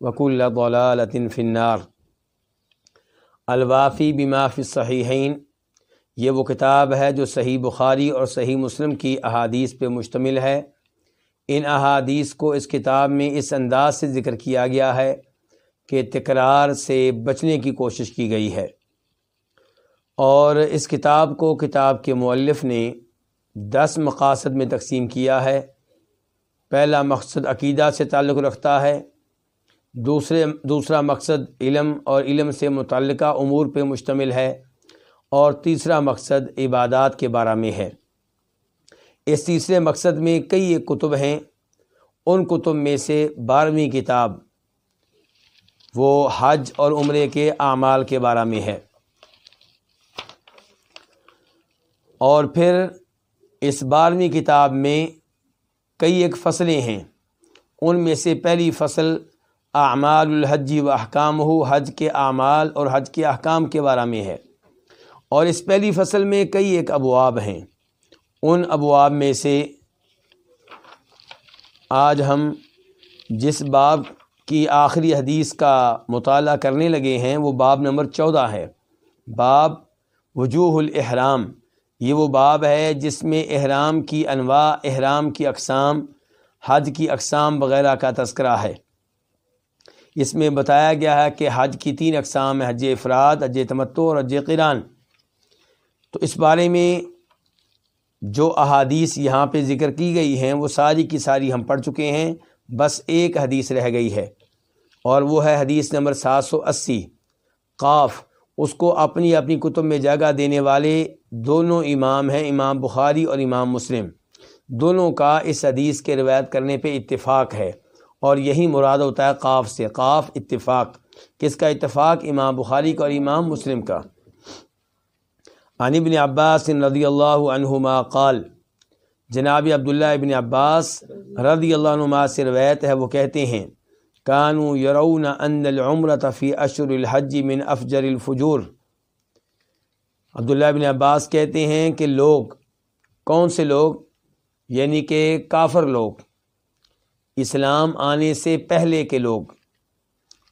وكل ضلاله في النار. الوافی بما في الصحيحين یہ وہ کتاب ہے جو صحیح بخاری اور صحیح مسلم کی احادیث پہ مشتمل ہے. ان احادیث کو اس کتاب میں اس انداز سے ذکر کیا گیا ہے کہ تکرار سے بچنے کی کوشش کی گئی ہے. اور اس کتاب کو کتاب کے مؤلف نے دس مقاصد میں تقسیم کیا ہے. پہلا مقصد عقیدہ سے تعلق رکھتا ہے. دوسرے، دوسرا مقصد علم اور علم سے متعلقہ امور پہ مشتمل ہے اور تیسرا مقصد عبادات کے بارے میں ہے۔ اس تیسرے مقصد میں کئی ایک کتب ہیں۔ ان کتب میں سے بارہویں کتاب وہ حج اور عمرے کے اعمال کے بارے میں ہے۔ اور پھر اس بارہویں کتاب میں کئی ایک فصلیں ہیں۔ ان میں سے پہلی فصل اعمال الحجی و احکام ہو حج کے اعمال اور حج کے احکام کے بارے میں ہے۔ اور اس پہلی فصل میں کئی ایک ابواب ہیں۔ ان ابواب میں سے آج ہم جس باب کی آخری حدیث کا مطالعہ کرنے لگے ہیں، وہ باب نمبر چودہ ہے۔ باب وجوہ الاحرام۔ یہ وہ باب ہے جس میں احرام کی انواع، احرام کی اقسام، حج کی اقسام وغیرہ کا تذکرہ ہے۔ اس میں بتایا گیا ہے کہ حج کی تین اقسام حج افراد، حج تمتو اور حج قران تو اس بارے میں جو احادیث یہاں پہ ذکر کی گئی ہیں، وہ ساری کی ساری ہم پڑھ چکے ہیں۔ بس ایک حدیث رہ گئی ہے، اور وہ ہے حدیث نمبر سات سو اسی۔ قاف، اس کو اپنی اپنی کتب میں جگہ دینے والے دونوں امام ہیں، امام بخاری اور امام مسلم۔ دونوں کا اس حدیث کے روایت کرنے پہ اتفاق ہے۔ اور یہی مراد ہوتا ہے قاف سے۔ قاف اتفاق۔ کس کا اتفاق؟ امام بخاری کا اور امام مسلم کا۔ عن ابن عباس رضی اللہ عنہما قال، جناب عبداللہ ابن عباس رضی اللہ عنہما سے روایت ہے، وہ کہتے ہیں، کانو یرون ان العمرۃ فی اشر الحج من افجر الفجور۔ عبداللہ ابن عباس کہتے ہیں کہ لوگ، کون سے لوگ؟ یعنی کہ کافر لوگ۔ اسلام آنے سے پہلے کے لوگ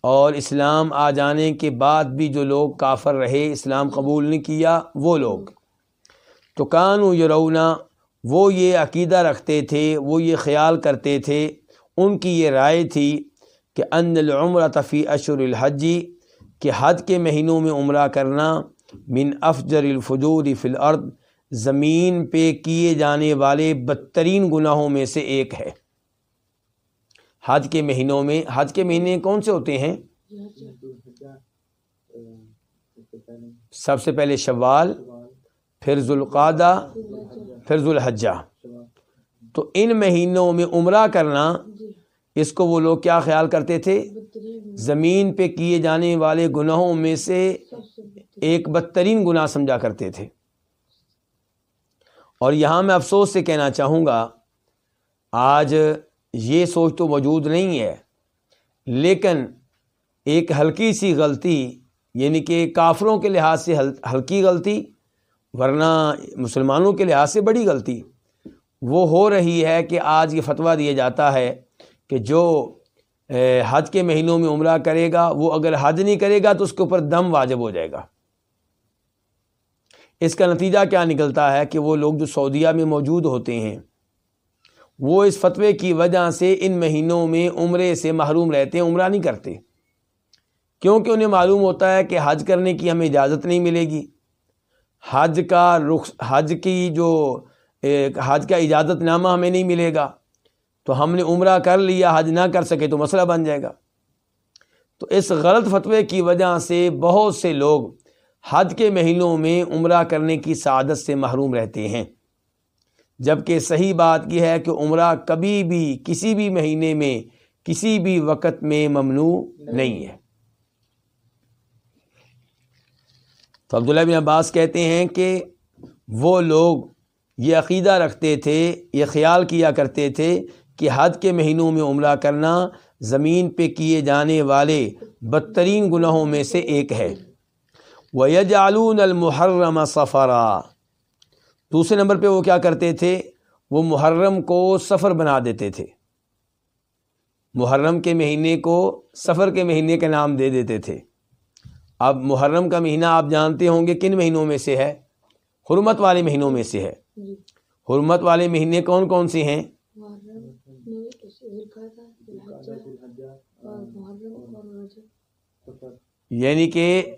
اور اسلام آ جانے کے بعد بھی جو لوگ کافر رہے، اسلام قبول نہیں کیا، وہ لوگ۔ تو کانو یرونا، وہ یہ عقیدہ رکھتے تھے، وہ یہ خیال کرتے تھے، ان کی یہ رائے تھی کہ ان العمر طفی اشر الحجی کہ حد کے مہینوں میں عمرہ کرنا من افجر الفجور فی الارض، زمین پہ کیے جانے والے بدترین گناہوں میں سے ایک ہے۔ حج کے مہینوں میں، حج کے مہینے کون سے ہوتے ہیں؟ سب سے پہلے شوال، پھر ذوالقادہ پھر ذوالحجہ۔ تو ان مہینوں میں عمرہ کرنا، اس کو وہ لوگ کیا خیال کرتے تھے؟ زمین پہ کیے جانے والے گناہوں میں سے ایک بدترین گناہ سمجھا کرتے تھے۔ اور یہاں میں افسوس سے کہنا چاہوں گا، آج یہ سوچ تو موجود نہیں ہے۔ لیکن ایک ہلکی سی غلطی یعنی کہ کافروں کے لحاظ سے ہلکی غلطی، ورنہ مسلمانوں کے لحاظ سے بڑی غلطی۔ وہ ہو رہی ہے کہ آج یہ فتویٰ دیا جاتا ہے کہ جو حج کے مہینوں میں عمرہ کرے گا، وہ اگر حج نہیں کرے گا تو اس کے اوپر دم واجب ہو جائے گا۔ اس کا نتیجہ کیا نکلتا ہے کہ وہ لوگ جو سعودیہ میں موجود ہوتے ہیں وہ اس فتوے کی وجہ سے ان مہینوں میں عمرے سے محروم رہتے ہیں عمرہ نہیں کرتے۔ کیونکہ انہیں معلوم ہوتا ہے کہ حج کرنے کی ہمیں اجازت نہیں ملے گی۔ حج کا رخ، حج کی جو حج کا اجازت نامہ ہمیں نہیں ملے گا۔ تو ہم نے عمرہ کر لیا، حج نہ کر سکے تو مسئلہ بن جائے گا۔ تو اس غلط فتوے کی وجہ سے بہت سے لوگ حج کے مہینوں میں عمرہ کرنے کی سعادت سے محروم رہتے ہیں۔ جبکہ صحیح بات یہ ہے کہ عمرہ کبھی بھی کسی بھی مہینے میں کسی بھی وقت میں ممنوع نہیں ہے۔ تو عبداللہ بن عباس کہتے ہیں کہ وہ لوگ یہ عقیدہ رکھتے تھے، یہ خیال کیا کرتے تھے کہ حد کے مہینوں میں عمرہ کرنا زمین پہ کیے جانے والے بدترین گناہوں میں سے ایک ہے۔ وہ یجعلون المحرم سفرا دوسرے نمبر پہ وہ کیا کرتے تھے؟ وہ محرم کو سفر بنا دیتے تھے۔ محرم کے مہینے کو سفر کے مہینے کا نام دے دیتے تھے۔ اب محرم کا مہینہ آپ جانتے ہوں گے کن مہینوں میں سے ہے؟ حرمت والے مہینوں میں سے ہے۔ جی۔ حرمت والے مہینے کون کون سے ہیں؟ یعنی کہ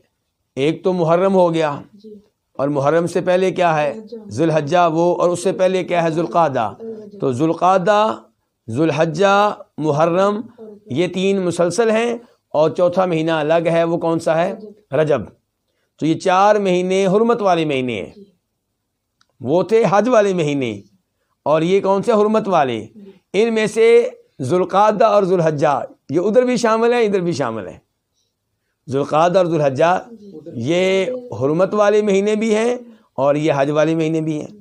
ایک تو محرم ہو گیا۔ جی۔ اور محرم سے پہلے کیا ہے؟ ذوالحجہ۔ وہ اور اس سے پہلے کیا ہے؟ ذوالقادہ تو ذوالقادہ ذوالحجہ محرم یہ تین مسلسل ہیں اور چوتھا مہینہ الگ ہے وہ کون سا ہے؟ رجب۔ تو یہ چار مہینے حرمت والے مہینے ہیں۔ وہ تھے حج والے مہینے۔ اور یہ کون سے حرمت والے؟ ان میں سے ذوالقادہ اور ذوالحجہ یہ ادھر بھی شامل ہیں ادھر بھی شامل ہیں۔ ذوالقادہ اور ذوالحجہ، یہ حرمت والے مہینے بھی ہیں اور یہ حج والے مہینے بھی ہیں۔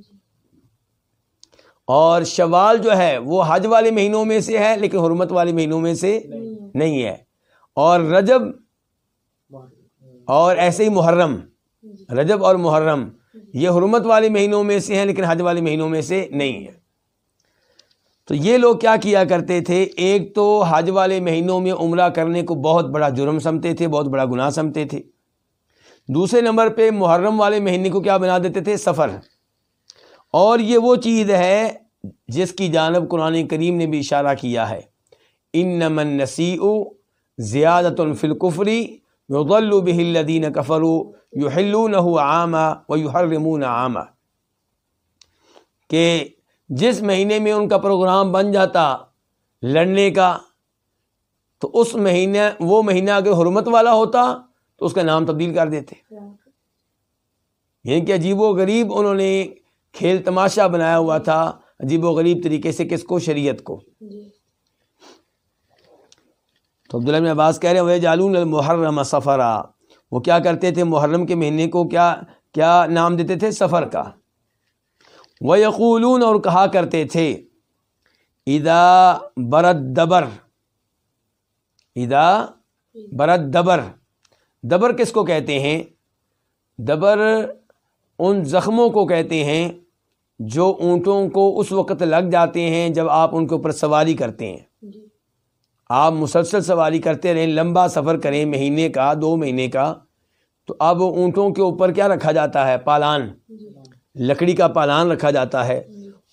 اور شوال جو ہے، وہ حج والے مہینوں میں سے ہے، لیکن حرمت والے مہینوں میں سے نہیں ہے۔ اور رجب اور ایسے ہی محرم، رجب اور محرم، یہ حرمت والے مہینوں میں سے ہیں، لیکن حج والے مہینوں میں سے نہیں ہے۔ تو یہ لوگ کیا کیا کرتے تھے؟ ایک تو حج والے مہینوں میں عمرہ کرنے کو بہت بڑا جرم سمتے تھے، بہت بڑا گناہ سمتے تھے۔ دوسرے نمبر پہ محرم والے مہینے کو کیا بنا دیتے تھے؟ سفر۔ اور یہ وہ چیز ہے جس کی جانب قرآن کریم نے بھی اشارہ کیا ہے۔ ان نمن نسی زیادت الفلقفری یضل به الذین کفروا یحلونه عاما ویحرمون عاما۔ کہ جس مہینے میں ان کا پروگرام بن جاتا لڑنے کا تو اس مہینے وہ مہینہ اگر حرمت والا ہوتا تو اس کا نام تبدیل کر دیتے۔ یعنی کہ عجیب و غریب انہوں نے کھیل تماشا بنایا ہوا تھا۔ عجیب و غریب طریقے سے کس کو؟ شریعت کو۔ جی۔ تو عبداللہ بن عباس کہہ رہے ہیں وہ جالون المحرم سفرا۔ وہ کیا کرتے تھے؟ محرم کے مہینے کو کیا کیا نام دیتے تھے؟ سفر کا۔ وہ یقولون اور کہا کرتے تھے ادا برد دبر ادا برد دبر۔ دبر کس کو کہتے ہیں؟ دبر ان زخموں کو کہتے ہیں جو اونٹوں کو اس وقت لگ جاتے ہیں جب آپ ان کے اوپر سواری کرتے ہیں۔ جی۔ آپ مسلسل سواری کرتے رہیں لمبا سفر کریں مہینے کا دو مہینے کا۔ تو اب اونٹوں کے اوپر کیا رکھا جاتا ہے؟ پالان۔ لکڑی کا پالان رکھا جاتا ہے۔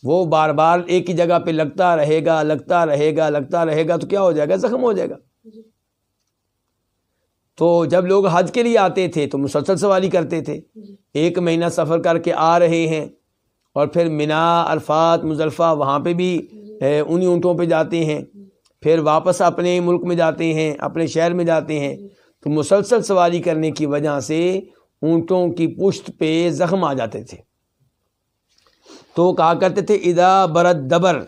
وہ بار بار ایک ہی جگہ پہ لگتا رہے گا لگتا رہے گا لگتا رہے گا تو کیا ہو جائے گا؟ زخم ہو جائے گا۔ تو جب لوگ حج کے لیے آتے تھے تو مسلسل سواری کرتے تھے۔ ایک مہینہ سفر کر کے آ رہے ہیں اور پھر مینا عرفات مزلفہ وہاں پہ بھی انہیں اونٹوں پہ جاتے ہیں۔ پھر واپس اپنے ملک میں جاتے ہیں اپنے شہر میں جاتے ہیں۔ تو مسلسل سواری کرنے کی وجہ سے اونٹوں کی پشت پہ زخم آ جاتے تھے۔ تو کہا کرتے تھے ادا برد دبر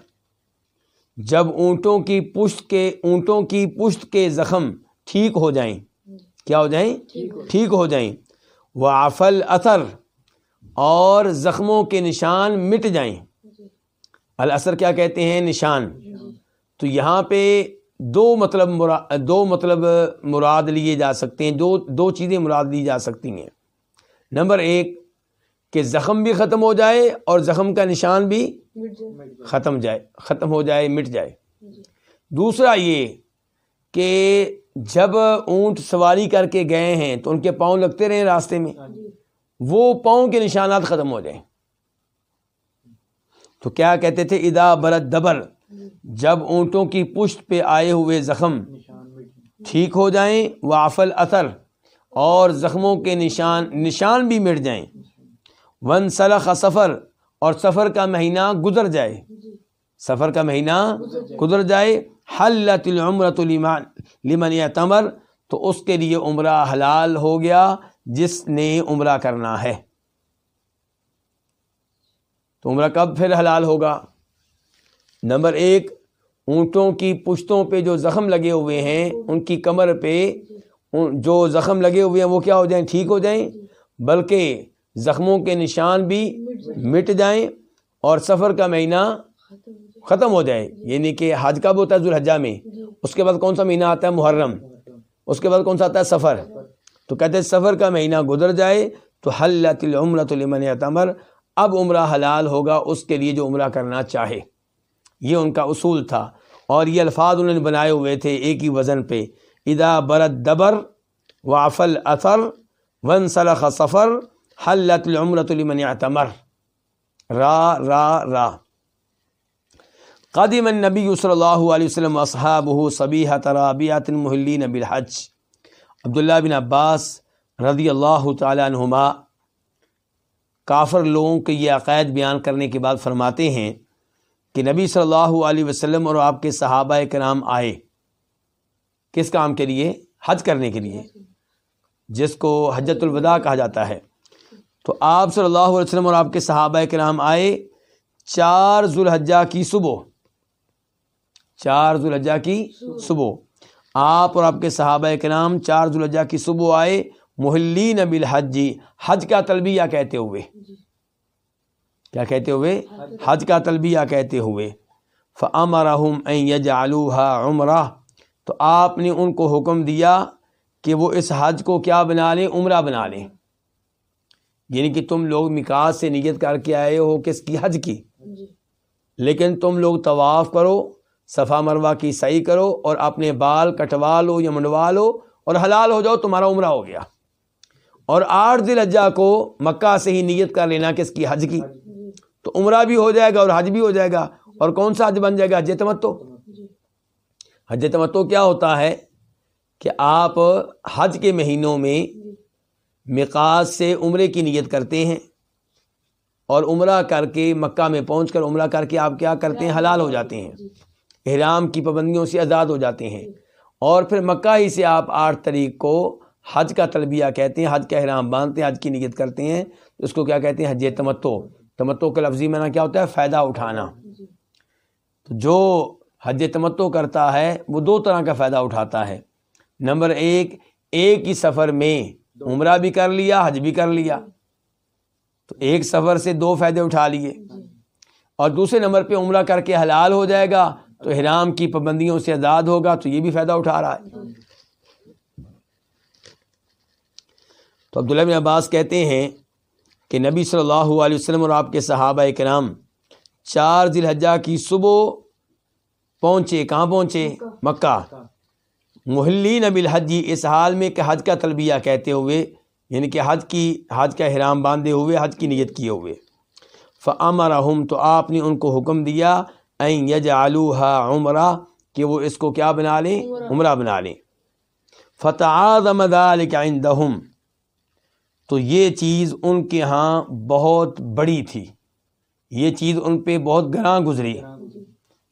جب اونٹوں کی پشت کے، اونٹوں کی پشت کے زخم ٹھیک ہو جائیں، کیا ہو جائیں؟ ٹھیک ہو جائیں۔ وہ آفل اثر اور زخموں کے نشان مٹ جائیں۔ الاثر کیا کہتے ہیں؟ نشان۔ تو یہاں پہ دو مطلب مراد دو مطلب مراد لیے جا سکتے ہیں، دو دو چیزیں مراد لی جا سکتی ہیں۔ نمبر ایک کہ زخم بھی ختم ہو جائے اور زخم کا نشان بھی ختم جائے ختم ہو جائے مٹ جائے۔ دوسرا یہ کہ جب اونٹ سواری کر کے گئے ہیں تو ان کے پاؤں لگتے رہے راستے میں وہ پاؤں کے نشانات ختم ہو جائیں۔ تو کیا کہتے تھے؟ ادا برت دبر۔ جب اونٹوں کی پشت پہ آئے ہوئے زخم ٹھیک ہو جائیں وافل اثر اور زخموں کے نشان نشان بھی مٹ جائیں۔ ون سلخ سفر اور سفر کا مہینہ گزر جائے۔ سفر کا مہینہ گزر جائے۔ حلت العمرۃ لمن تمر تو اس کے لیے عمرہ حلال ہو گیا جس نے عمرہ کرنا ہے۔ تو عمرہ کب پھر حلال ہوگا؟ نمبر ایک اونٹوں کی پشتوں پہ جو زخم لگے ہوئے ہیں ان کی کمر پہ جو زخم لگے ہوئے ہیں وہ کیا ہو جائیں؟ ٹھیک ہو جائیں۔ بلکہ زخموں کے نشان بھی مٹ جائیں اور سفر کا مہینہ ختم ہو جائے۔ یعنی کہ حج کب ہوتا ہے ذوالحجہ میں۔ اس کے بعد کون سا مہینہ آتا ہے؟ محرم۔ اس کے بعد کون سا آتا ہے؟ سفر۔ تو کہتے ہیں سفر کا مہینہ گزر جائے تو حلت العمرۃ لمن تمر اب عمرہ حلال ہوگا، اس کے لیے جو عمرہ کرنا چاہے۔ یہ ان کا اصول تھا۔ اور یہ الفاظ انہوں نے بنائے ہوئے تھے ایک ہی وزن پہ۔ ادا برت دبر وافل اثر ون صلح سفر حلت العمرۃ لمن تمر را را را۔ قدیم النبی صلی اللہ علیہ وسلم اصحاب صبیح ترابیات المحلین بالحج۔ عبداللہ بن عباس رضی اللہ تعالیٰ عنہما کافر لوگوں کے یہ عقائد بیان کرنے کے بعد فرماتے ہیں کہ نبی صلی اللہ علیہ وسلم اور آپ کے صحابہ کے نام آئے۔ کس کام کے لیے؟ حج کرنے کے لیے، جس کو حجت الوداع کہا جاتا ہے۔ تو آپ صلی اللہ علیہ وسلم اور آپ کے صحابہ کے نام آئے چار ذوالحجہ کی صبح۔ چار ذوالحجہ کی صبح۔ آپ اور آپ کے صحابہ کے نام چار ذوالحجہ کی صبح آئے محلین بالحج۔ حج کا تلبیہ کہتے ہوئے۔ کیا کہتے ہوئے؟ حج کا تلبیہ کہتے ہوئے۔ فمرحم یج عمرہ تو آپ نے ان کو حکم دیا کہ وہ اس حج کو کیا بنا لیں، عمرہ بنا لیں۔ یعنی کہ تم لوگ مکاس سے نیت کر کے آئے ہو کس کی؟ حج کی۔ جی۔ لیکن تم لوگ طواف کرو صفا مروا کی صحیح کرو اور اپنے بال کٹوا لو یا منڈوا لو اور حلال ہو جاؤ تمہارا عمرہ ہو گیا۔ اور آٹھ دل اجا کو مکہ سے ہی نیت کر لینا کس کی؟ حج کی۔ تو عمرہ بھی ہو جائے گا اور حج بھی ہو جائے گا۔ اور کون سا حج بن جائے گا؟ حج تمتو حج تمتو کیا ہوتا ہے کہ آپ حج کے مہینوں میں مقاص سے عمرے کی نیت کرتے ہیں اور عمرہ کر کے مکہ میں پہنچ کر عمرہ کر کے آپ کیا کرتے ہیں؟ حلال ہو جاتے ہیں۔ احرام کی پابندیوں سے آزاد ہو جاتے ہیں۔ اور پھر مکہ ہی سے آپ آٹھ تاریخ کو حج کا تلبیہ کہتے ہیں، حج کا احرام باندھتے ہیں، حج کی نیت کرتے ہیں۔ اس کو کیا کہتے ہیں؟ حج تمتو تمتو کا لفظی معنی کیا ہوتا ہے؟ فائدہ اٹھانا۔ تو جو حج تمتو کرتا ہے، وہ دو طرح کا فائدہ اٹھاتا ہے۔ نمبر ایک ایک ہی سفر میں عمرہ بھی کر لیا، حج بھی کر لیا۔ تو ایک سفر سے دو فائدے اٹھا لیے۔ اور دوسرے نمبر پہ عمرہ کر کے حلال ہو جائے گا، تو احرام کی پابندیوں سے آزاد ہوگا، تو یہ بھی فائدہ اٹھا رہا ہے۔ تو عبداللہ بن عباس کہتے ہیں کہ نبی صلی اللہ علیہ وسلم اور آپ کے صحابہ کرام چار ذی الحجہ کی صبح پہنچے، کہاں پہنچے؟ مکہ۔ محلی نبی الحجی اس حال میں کہ حج کا تلبیہ کہتے ہوئے یعنی کہ حج کی حج کا احرام باندھے ہوئے حج کی نیت کیے ہوئے۔ فعمرحم تو آپ نے ان کو حکم دیا این یج عمرہ کہ وہ اس کو کیا بنا لیں؟ عمرہ۔ بنا لیں۔ فتح عندہم تو یہ چیز ان کے ہاں بہت بڑی تھی۔ یہ چیز ان پہ بہت گراں گزری۔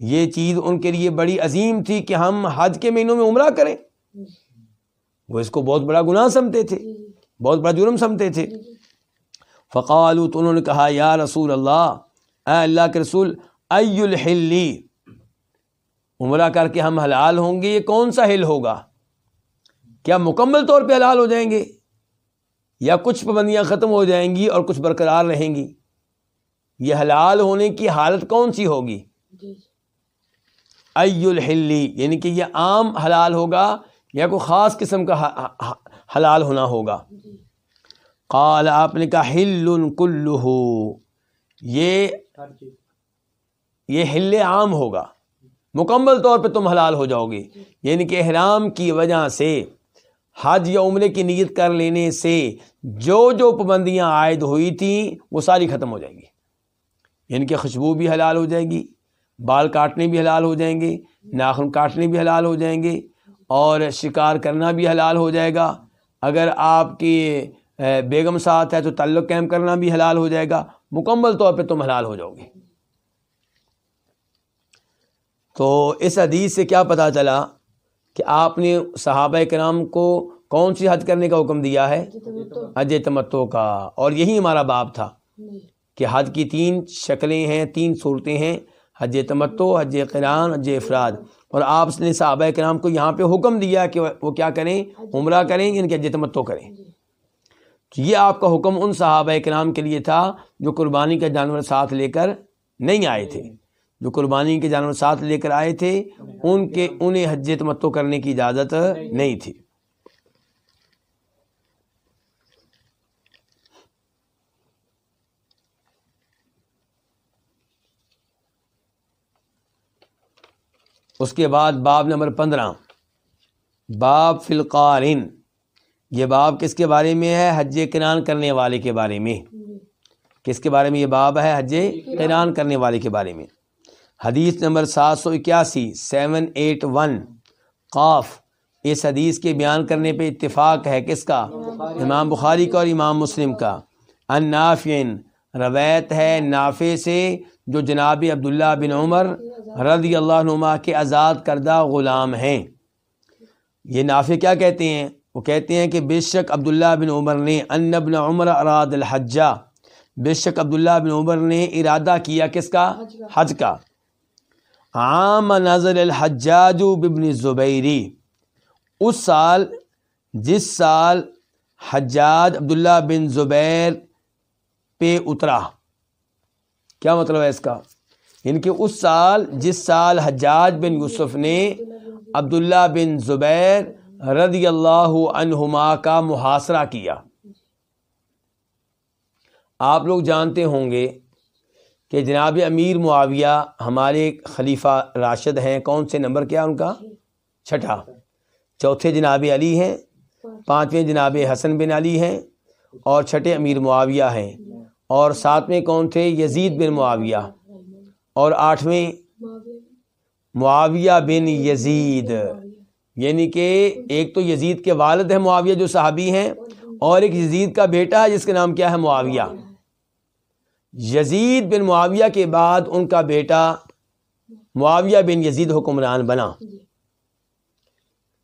یہ چیز ان کے لیے بڑی عظیم تھی کہ ہم حج کے مہینوں میں عمرہ کریں۔ وہ اس کو بہت بڑا گناہ سمتے تھے۔ بہت بڑا جرم سمتے تھے۔ فقالو تو انہوں نے کہا، یا رسول اللہ، اے اللہ کے رسول الحلی عمرہ کر کے ہم حلال ہوں گے، یہ کون سا ہل ہوگا؟ کیا مکمل طور پہ حلال ہو جائیں گے؟ یا کچھ پابندیاں ختم ہو جائیں گی اور کچھ برقرار رہیں گی؟ یہ حلال ہونے کی حالت کون سی ہوگی؟ ای الحلی یعنی کہ یہ عام حلال ہوگا یا کوئی خاص قسم کا حلال ہونا ہوگا قال آپ نے کہا ہل کل یہ یہ ہل عام ہوگا مکمل طور پہ تم حلال ہو جاؤ گے یعنی کہ احرام کی وجہ سے حج یا عمرے کی نیت کر لینے سے جو جو پابندیاں عائد ہوئی تھیں وہ ساری ختم ہو جائیں گی یعنی کہ خوشبو بھی حلال ہو جائے گی بال کاٹنے بھی حلال ہو جائیں گے ناخن کاٹنے بھی حلال ہو جائیں گے اور شکار کرنا بھی حلال ہو جائے گا۔ اگر آپ کی بیگم ساتھ ہے تو تعلق قائم کرنا بھی حلال ہو جائے گا۔ مکمل طور پہ تم حلال ہو جاؤ گے۔ تو اس حدیث سے کیا پتہ چلا کہ آپ نے صحابہ کرام کو کون سی حج کرنے کا حکم دیا ہے؟ حج تمتو کا۔ اور یہی ہمارا باب تھا کہ حج کی تین شکلیں ہیں تین صورتیں ہیں۔ حج تمتو حج قرآن، حج افراد۔ اور آپ نے صحابہ کرام کو یہاں پہ حکم دیا کہ وہ کیا کریں؟ عمرہ کریں یعنی کہ حج تمتو کریں۔ تو یہ آپ کا حکم ان صحابہ کرام کے لیے تھا جو قربانی کا جانور ساتھ لے کر نہیں آئے تھے۔ جو قربانی کے جانور ساتھ لے کر آئے تھے، ان کے، انہیں حج تمتو کرنے کی اجازت نہیں تھی۔ اس کے بعد باب نمبر پندرہ۔ باب فلقارن یہ باب کس کے بارے میں ہے؟ حج کنان کرنے والے کے بارے میں۔ کس کے بارے میں یہ باب ہے؟ حج کنان کرنے والے کے بارے میں۔ حدیث نمبر سات سو اکیاسی، سیون ایٹ ون۔ قاف۔ اس حدیث کے بیان کرنے پہ اتفاق ہے کس کا؟ امام بخاری کا اور امام مسلم کا۔ ان نافین رویت ہے نافع سے جو جناب عبداللہ بن عمر رضی اللہ نما کے آزاد کردہ غلام ہیں۔ یہ نافع کیا کہتے ہیں؟ وہ کہتے ہیں کہ بے شک عبداللہ بن عمر نے ان ابن عمر اراد الحجہ بے شک عبداللہ بن عمر نے ارادہ کیا کس کا؟ حج کا۔ عام نظر الحجاج بن زبیری۔ اس سال، جس سال حجاج عبداللہ بن زبیر پہ اترا۔ کیا مطلب ہے اس کا؟ یعنی ان کے اس سال، جس سال حجاج بن یوسف نے عبداللہ بن زبیر رضی اللہ عنہما کا محاصرہ کیا۔ آپ لوگ جانتے ہوں گے کہ جناب امیر معاویہ ہمارے خلیفہ راشد ہیں۔ کون سے نمبر کیا ان کا؟ چھٹا۔ چوتھے جناب علی ہیں، پانچویں جناب حسن بن علی ہیں اور چھٹے امیر معاویہ ہیں۔ اور ساتویں کون تھے؟ یزید بن معاویہ۔ اور آٹھویں؟ معاویہ بن یزید۔ یعنی کہ ایک تو یزید کے والد ہیں معاویہ جو صحابی ہیں، اور ایک یزید کا بیٹا ہے جس کا نام کیا ہے معاویہ۔ یزید بن معاویہ کے بعد ان کا بیٹا معاویہ بن یزید حکمران بنا۔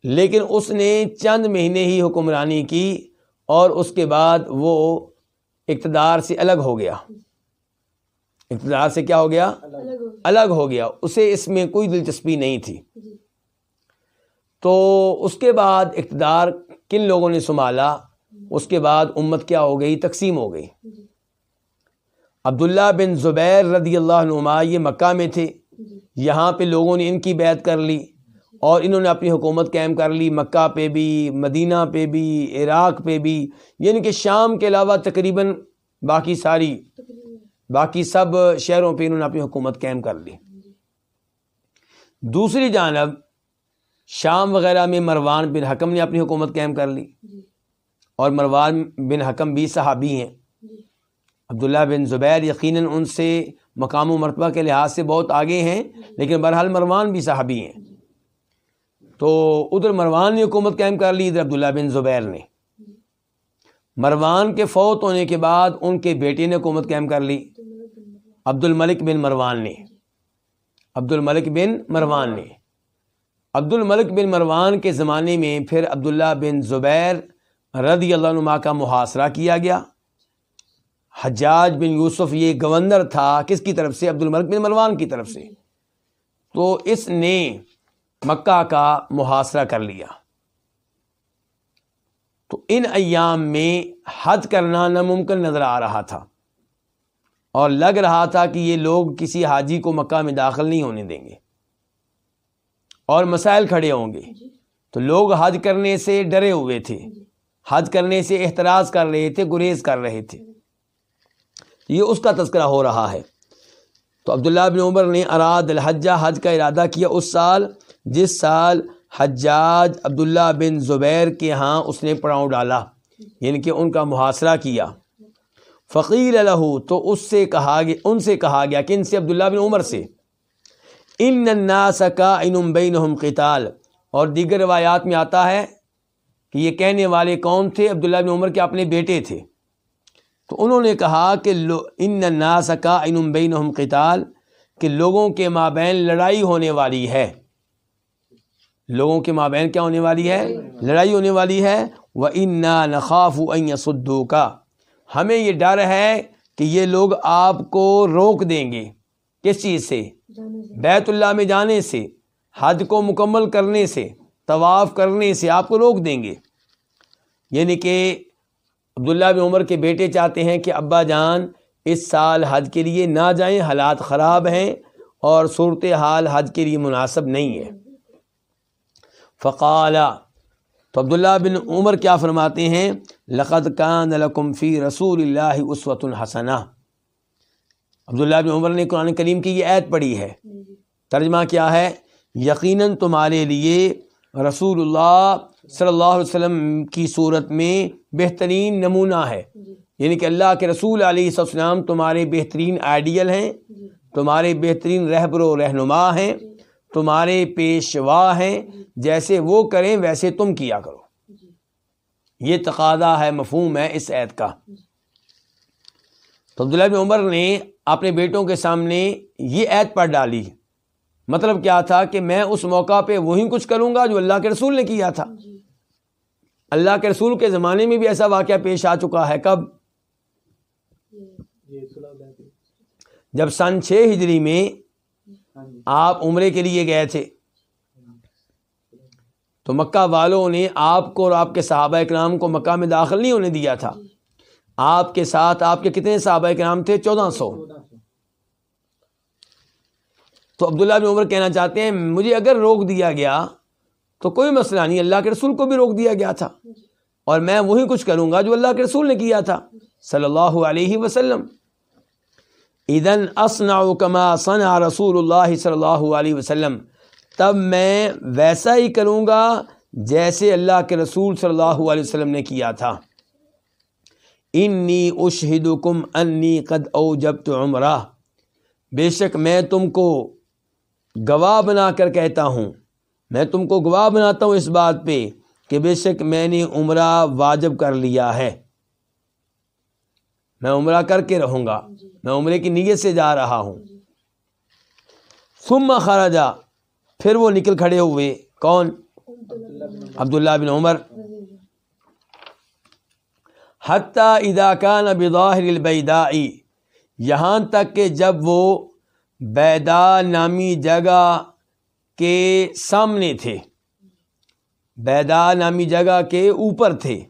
لیکن اس نے چند مہینے ہی حکمرانی کی اور اس کے بعد وہ اقتدار سے الگ ہو گیا۔ اقتدار سے کیا ہو گیا؟ الگ ہو گیا۔ اسے اس میں کوئی دلچسپی نہیں تھی۔ تو اس کے بعد اقتدار کن لوگوں نے سنبھالا؟ اس کے بعد امت کیا ہو گئی؟ تقسیم ہو گئی۔ عبداللہ بن زبیر رضی اللہ نما یہ مکہ میں تھے۔ یہاں پہ لوگوں نے ان کی بیعت کر لی۔ اور انہوں نے اپنی حکومت قائم کر لی، مکہ پہ بھی، مدینہ پہ بھی، عراق پہ بھی۔ یعنی کہ شام کے علاوہ تقریباً باقی ساری، باقی سب شہروں پہ انہوں نے اپنی حکومت قائم کر لی۔ دوسری جانب، شام وغیرہ میں مروان بن حکم نے اپنی حکومت قائم کر لی۔ اور مروان بن حکم بھی صحابی ہیں۔ عبداللہ بن زبیر یقیناً ان سے مقام و مرتبہ کے لحاظ سے بہت آگے ہیں، لیکن بہرحال مروان بھی صحابی ہیں۔ تو ادھر مروان نے حکومت قائم کر لی، ادھر عبداللہ بن زبیر نے۔ مروان کے فوت ہونے کے بعد ان کے بیٹے نے حکومت قائم کر لی عبد الملک بن مروان نے۔ عبد الملک بن مروان نے۔ عبد الملک بن مروان کے زمانے میں پھر عبداللہ بن زبیر رضی اللہ عنہ کا محاصرہ کیا گیا۔ حجاج بن یوسف یہ گورنر تھا، کس کی طرف سے؟ عبد الملک بن مروان کی طرف سے۔ تو اس نے مکہ کا محاصرہ کر لیا۔ تو ان ایام میں حج کرنا ناممکن نظر آ رہا تھا اور لگ رہا تھا کہ یہ لوگ کسی حاجی کو مکہ میں داخل نہیں ہونے دیں گے اور مسائل کھڑے ہوں گے۔ تو لوگ حج کرنے سے ڈرے ہوئے تھے۔ حج کرنے سے احتراز کر رہے تھے گریز کر رہے تھے۔ یہ اس کا تذکرہ ہو رہا ہے۔ تو عبداللہ بن عمر نے اراد الحجہ حج کا ارادہ کیا اس سال۔ جس سال حجاج عبداللہ بن زبیر کے ہاں اس نے پڑاؤں ڈالا یعنی کہ ان کا محاصرہ کیا۔ فقیر الح تو اس سے کہا گیا، ان سے کہا گیا کہ ان سے عبداللہ بن عمر سے۔ ان الناس کا ان بینہم قتال۔ اور دیگر روایات میں آتا ہے کہ یہ کہنے والے کون تھے؟ عبداللہ بن عمر کے اپنے بیٹے تھے۔ تو انہوں نے کہا کہ ان الناس کا ان بینہم قتال، کہ لوگوں کے مابین لڑائی ہونے والی ہے۔ لوگوں کے مابین کیا ہونے والی ہے؟ لڑائی ہونے والی ہے۔ وہ انا نخاف سدو کا ہمیں یہ ڈر ہے کہ یہ لوگ آپ کو روک دیں گے۔ کس چیز سے؟ بیت اللہ میں جانے سے حج کو مکمل کرنے سے، طواف کرنے سے آپ کو روک دیں گے۔ یعنی کہ عبداللہ بن عمر کے بیٹے چاہتے ہیں کہ ابا جان اس سال حج کے لیے نہ جائیں، حالات خراب ہیں اور صورت حال حج کے لیے مناسب نہیں ہے۔ فقالا، تو عبداللہ بن عمر کیا فرماتے ہیں؟ لقد کان لکم فی رسول اللہ عصوۃ الحسنہ عبداللہ بن عمر نے قرآن کریم کی یہ عید پڑھی ہے۔ ترجمہ کیا ہے؟ یقیناً تمہارے لیے رسول اللہ صلی اللہ علیہ وسلم کی صورت میں بہترین نمونہ ہے۔ یعنی کہ اللہ کے رسول علیہ السلام تمہارے بہترین آئیڈیل ہیں، تمہارے بہترین رہبر و رہنما ہیں۔ تمہارے پیشوا ہیں، جیسے وہ کریں ویسے تم کیا کرو۔ یہ تقاضا ہے، مفہوم ہے اس عید کا۔ تو عبداللہ بن عمر نے اپنے بیٹوں کے سامنے یہ عید پر ڈالی۔ مطلب کیا تھا کہ میں اس موقع پہ وہی کچھ کروں گا جو اللہ کے رسول نے کیا تھا۔ اللہ کے رسول کے زمانے میں بھی ایسا واقعہ پیش آ چکا ہے۔ کب؟ جب سن چھ ہجری میں آپ عمرے کے لیے گئے تھے۔ تو مکہ والوں نے آپ کو اور آپ کے صحابہ اکرام کو مکہ میں داخل نہیں ہونے دیا تھا۔ آپ کے ساتھ آپ کے کتنے صحابہ اکرام تھے؟ چودہ سو۔ تو عبداللہ بن عمر کہنا چاہتے ہیں، مجھے اگر روک دیا گیا تو کوئی مسئلہ نہیں، اللہ کے رسول کو بھی روک دیا گیا تھا۔ اور میں وہی کچھ کروں گا جو اللہ کے رسول نے کیا تھا، صلی اللہ علیہ وسلم۔ ادن اسنا کما ثنا رسول اللہ صلی اللہ علیہ وسلم۔ تب میں ویسا ہی کروں گا جیسے اللہ کے رسول صلی اللہ علیہ وسلم نے کیا تھا۔ انی اشہد کم انی قد او جب تو عمرہ۔ بے شک میں تم کو گواہ بنا کر کہتا ہوں۔ میں تم کو گواہ بناتا ہوں اس بات پہ کہ بے شک میں نے عمرہ واجب کر لیا ہے۔ میں عمرہ کر کے رہوں گا۔ میں عمرے کی نیت سے جا رہا ہوں۔ ثم خراجہ پھر وہ نکل کھڑے ہوئے۔ کون؟ عبداللہ بن عمر۔ حتیٰ ادا کان بظاہر البیدائی۔ یہاں تک کہ جب وہ بیدا نامی جگہ کے سامنے تھے۔ بیدا نامی جگہ کے اوپر تھے۔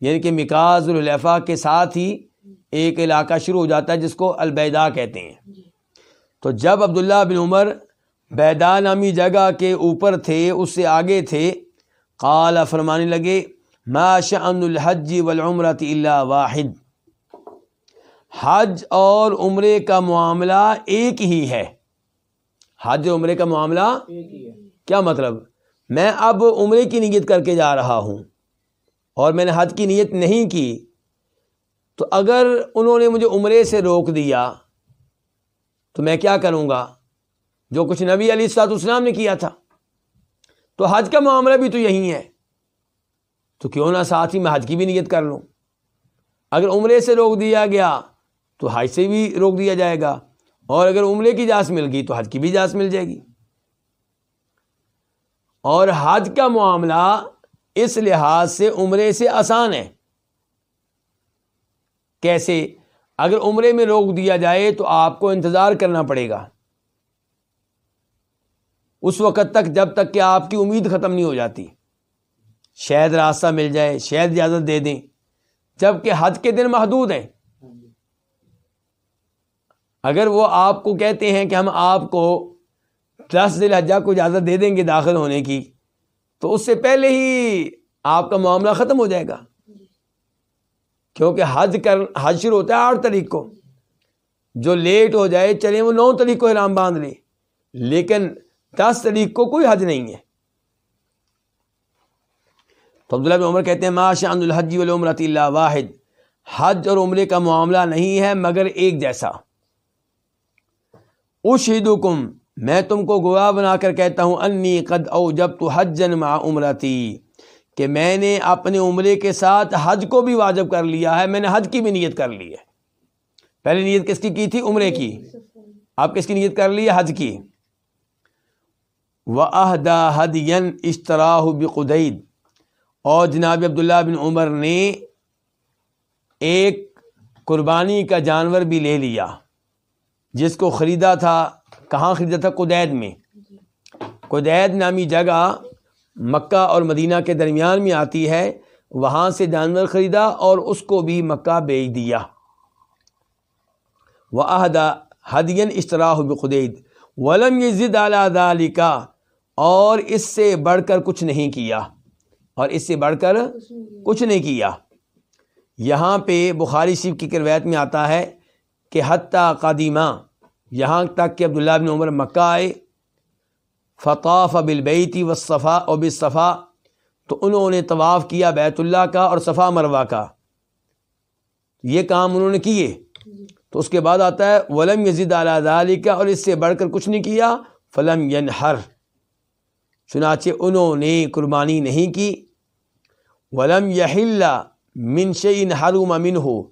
یعنی کہ مکاز الحفا کے ساتھ ہی ایک علاقہ شروع ہو جاتا ہے جس کو البیدا کہتے ہیں۔ تو جب عبداللہ بن عمر بیدا نامی جگہ کے اوپر تھے اس سے آگے تھے قال فرمانے لگے ما شأن الحج والعمرة الا واحد۔ حج اور عمرے کا معاملہ ایک ہی ہے۔ حج عمرے کا معاملہ کیا مطلب؟ میں اب عمرے کی نیت کر کے جا رہا ہوں اور میں نے حج کی نیت نہیں کی۔ تو اگر انہوں نے مجھے عمرے سے روک دیا، تو میں کیا کروں گا؟ جو کچھ نبی علی سات اسلام نے کیا تھا۔ تو حج کا معاملہ بھی تو یہی ہے۔ تو کیوں نہ ساتھ ہی میں حج کی بھی نیت کر لوں۔ اگر عمرے سے روک دیا گیا، تو حج سے بھی روک دیا جائے گا۔ اور اگر عمرے کی اجازت مل گئی، تو حج کی بھی اجازت مل جائے گی۔ اور حج کا معاملہ اس لحاظ سے عمرے سے آسان ہے۔ کیسے؟ اگر عمرے میں روک دیا جائے تو آپ کو انتظار کرنا پڑے گا۔ اس وقت تک جب تک کہ آپ کی امید ختم نہیں ہو جاتی۔ شاید راستہ مل جائے، شاید اجازت دے دیں۔ جبکہ حج کے دن محدود ہیں۔ اگر وہ آپ کو کہتے ہیں کہ ہم آپ کو دس ذی الحجہ کو اجازت دے دیں گے داخل ہونے کی، تو اس سے پہلے ہی آپ کا معاملہ ختم ہو جائے گا۔ کیونکہ حج کر، حج شروع ہوتا ہے آٹھ تاریخ کو۔ جو لیٹ ہو جائے چلے وہ نو تاریخ کو احرام باندھ لے لیکن دس تاریخ کو کوئی حج نہیں ہے۔ تو عبداللہ بن عمر کہتے ہیں، ما شان الحج والعمرۃ اللہ واحد۔ حج اور عمرے کا معاملہ نہیں ہے، مگر ایک جیسا۔ اشہدکم، میں تم کو گواہ بنا کر کہتا ہوں، انی قد او جب تو حجن مع عمرتی کہ میں نے اپنے عمرے کے ساتھ حج کو بھی واجب کر لیا ہے، میں نے حج کی بھی نیت کر لی ہے۔ پہلی نیت کس کی کی تھی؟ عمرے کی۔ آپ کس کی نیت کر لی ہے؟ حج کی۔ و عہدہ حد اشتراہ بقدید اور جناب عبداللہ بن عمر نے ایک قربانی کا جانور بھی لے لیا، جس کو خریدا تھا۔ کہاں خریدا تھا؟ قدید میں۔ قدید نامی جگہ مکہ اور مدینہ کے درمیان میں آتی ہے، وہاں سے جانور خریدا اور اس کو بھی مکہ بیچ دیا۔ وہ عہدہ حدین اشتراح بقدید ولم یہ ضد اعلیٰ کا اور اس سے بڑھ کر کچھ نہیں کیا۔ اور اس سے بڑھ کر کچھ نہیں کیا۔ یہاں پہ بخاری شیف کی کرویت میں آتا ہے کہ حتیٰ قدیمہ، یہاں تک کہ عبداللہ بن عمر مکہ آئے۔ فطاف بالبیتی والصفا و بالصفا، تو انہوں نے طواف کیا بیت اللہ کا اور صفا مروا کا۔ یہ کام انہوں نے کیے۔ تو اس کے بعد آتا ہے، ولم یزید اعلیٰ کا اور اس سے بڑھ کر کچھ نہیں کیا۔ فلم ینحر چنانچہ انہوں نے قربانی نہیں کی۔ ولم یحل من شعین حروم امن ہو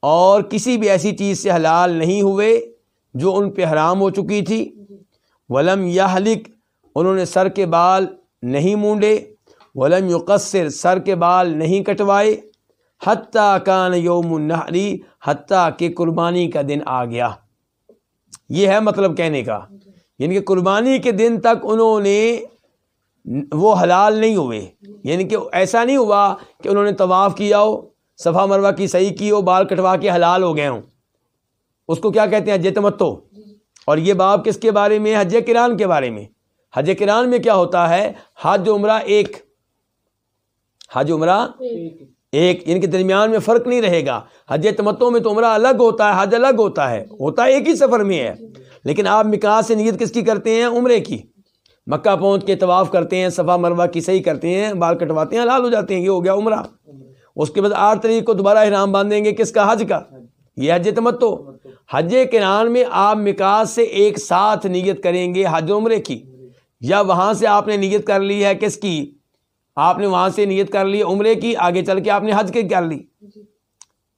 اور کسی بھی ایسی چیز سے حلال نہیں ہوئے جو ان پہ حرام ہو چکی تھی۔ ولم یحلق انہوں نے سر کے بال نہیں مونڈے، ولم یقصر سر کے بال نہیں کٹوائے، حتیٰ کان یوم النحری حتیٰ کہ قربانی کا دن آ گیا۔ یہ ہے مطلب کہنے کا۔ یعنی کہ قربانی کے دن تک انہوں نے وہ حلال نہیں ہوئے۔ یعنی کہ ایسا نہیں ہوا کہ انہوں نے طواف کیا ہو، صفا مروا کی صحیح کی ہو، بال کٹوا کے حلال ہو گئے ہوں۔ اس کو کیا کہتے ہیں؟ حج تمتو اور یہ باب کس کے بارے میں حج کران کے بارے میں۔ حج کران میں کیا ہوتا ہے؟ حج عمرہ ایک۔ حج عمرہ ایک۔ یعنی ان کے درمیان میں فرق نہیں رہے گا۔ حج تمتو میں تو عمرہ الگ ہوتا ہے، حج الگ ہوتا ہے۔ ہوتا ہے ایک ہی سفر میں ہے۔ لیکن آپ نکاح سے نیت کس کی کرتے ہیں؟ عمرے کی۔ مکہ پہنچ کے طواف کرتے ہیں، صفا مروا کی صحیح کرتے ہیں، بال کٹواتے ہیں، حلال ہو جاتے ہیں، یہ ہو گیا عمرہ۔ اس کے بعد آٹھ تاریخ کو دوبارہ احرام باندھیں گے، کس کا؟ حج کا۔ یہ حج تمتو حج کے نان میں آپ مکاس سے ایک ساتھ نیت کریں گے حج عمرے کی۔ یا وہاں سے آپ نے نیت کر لی ہے کس کی؟ آپ نے وہاں سے نیت کر لی عمرے کی آگے چل کے آپ نے حج کی کر لی۔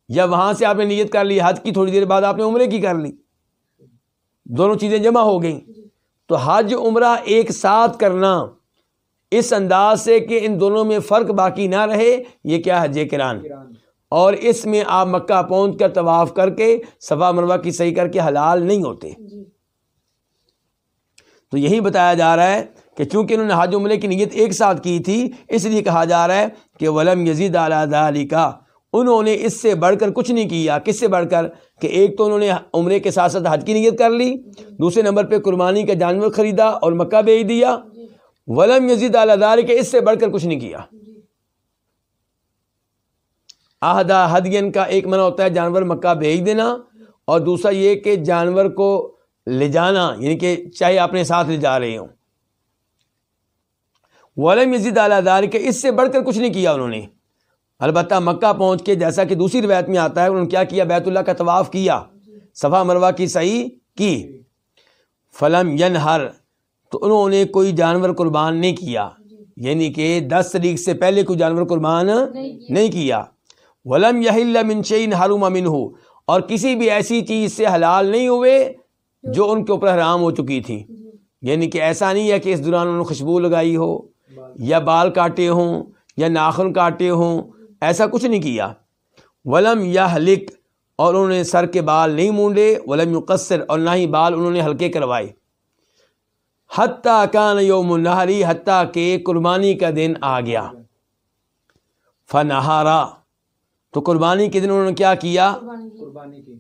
یا وہاں سے آپ نے نیت کر لی حج کی تھوڑی دیر بعد آپ نے عمرے کی کر لی۔ دونوں چیزیں جمع ہو گئیں۔ تو حج عمرہ ایک ساتھ کرنا اس انداز سے کہ ان دونوں میں فرق باقی نہ رہے یہ کیا حج کران۔ اور اس میں آپ مکہ پہنچ کر طواف کر کے صفا مروا کی صحیح کر کے حلال نہیں ہوتے۔ تو یہی بتایا جا رہا ہے کہ چونکہ انہوں نے حج عمرے کی نیت ایک ساتھ کی تھی، اس لیے کہا جا رہا ہے کہ ولم یزید اعلیٰ علی کا انہوں نے اس سے بڑھ کر کچھ نہیں کیا۔ کس سے بڑھ کر؟ کہ ایک تو انہوں نے عمرے کے ساتھ ساتھ حج کی نیت کر لی، دوسرے نمبر پہ قربانی کا جانور خریدا اور مکہ بھیج دیا۔ ولم یزید اعلیٰ کے اس سے بڑھ کر کچھ نہیں کیا۔ آہدہ حدین کا ایک منع ہوتا ہے جانور مکہ بھیج دینا، اور دوسرا یہ کہ جانور کو لے جانا یعنی کہ چاہے اپنے ساتھ لے جا رہے ہوں۔ ولم یزید اعلیٰ کے اس سے بڑھ کر کچھ نہیں کیا انہوں نے۔ البتہ مکہ پہنچ کے جیسا کہ دوسری روایت میں آتا ہے، انہوں نے کیا کیا؟ بیت اللہ کا طواف کیا۔ صفا مروا کی صحیح کی۔ فلم ین ہر تو انہوں نے کوئی جانور قربان نہیں کیا۔ یعنی کہ دس تاریخ سے پہلے کوئی جانور قربان نہیں کیا۔ ولم یہ منشین ہروم امن ہو اور کسی بھی ایسی چیز سے حلال نہیں ہوئے۔ جو ان کے اوپر حرام ہو چکی تھی۔ یعنی کہ ایسا نہیں ہے کہ اس دوران انہوں نے خوشبو لگائی ہو یا بال کاٹے ہوں یا ناخن کاٹے ہوں ایسا کچھ نہیں کیا۔ ولم یا ہلک اور انہوں نے سر کے بال نہیں مونڈے ولم یقصر اور نہ ہی بال انہوں نے ہلکے کروائے۔ حتیٰ کان یوم النہری حتیٰ کہ قربانی کا دن آ گیا۔ فنہارا۔ تو قربانی کے دن انہوں نے کیا کیا؟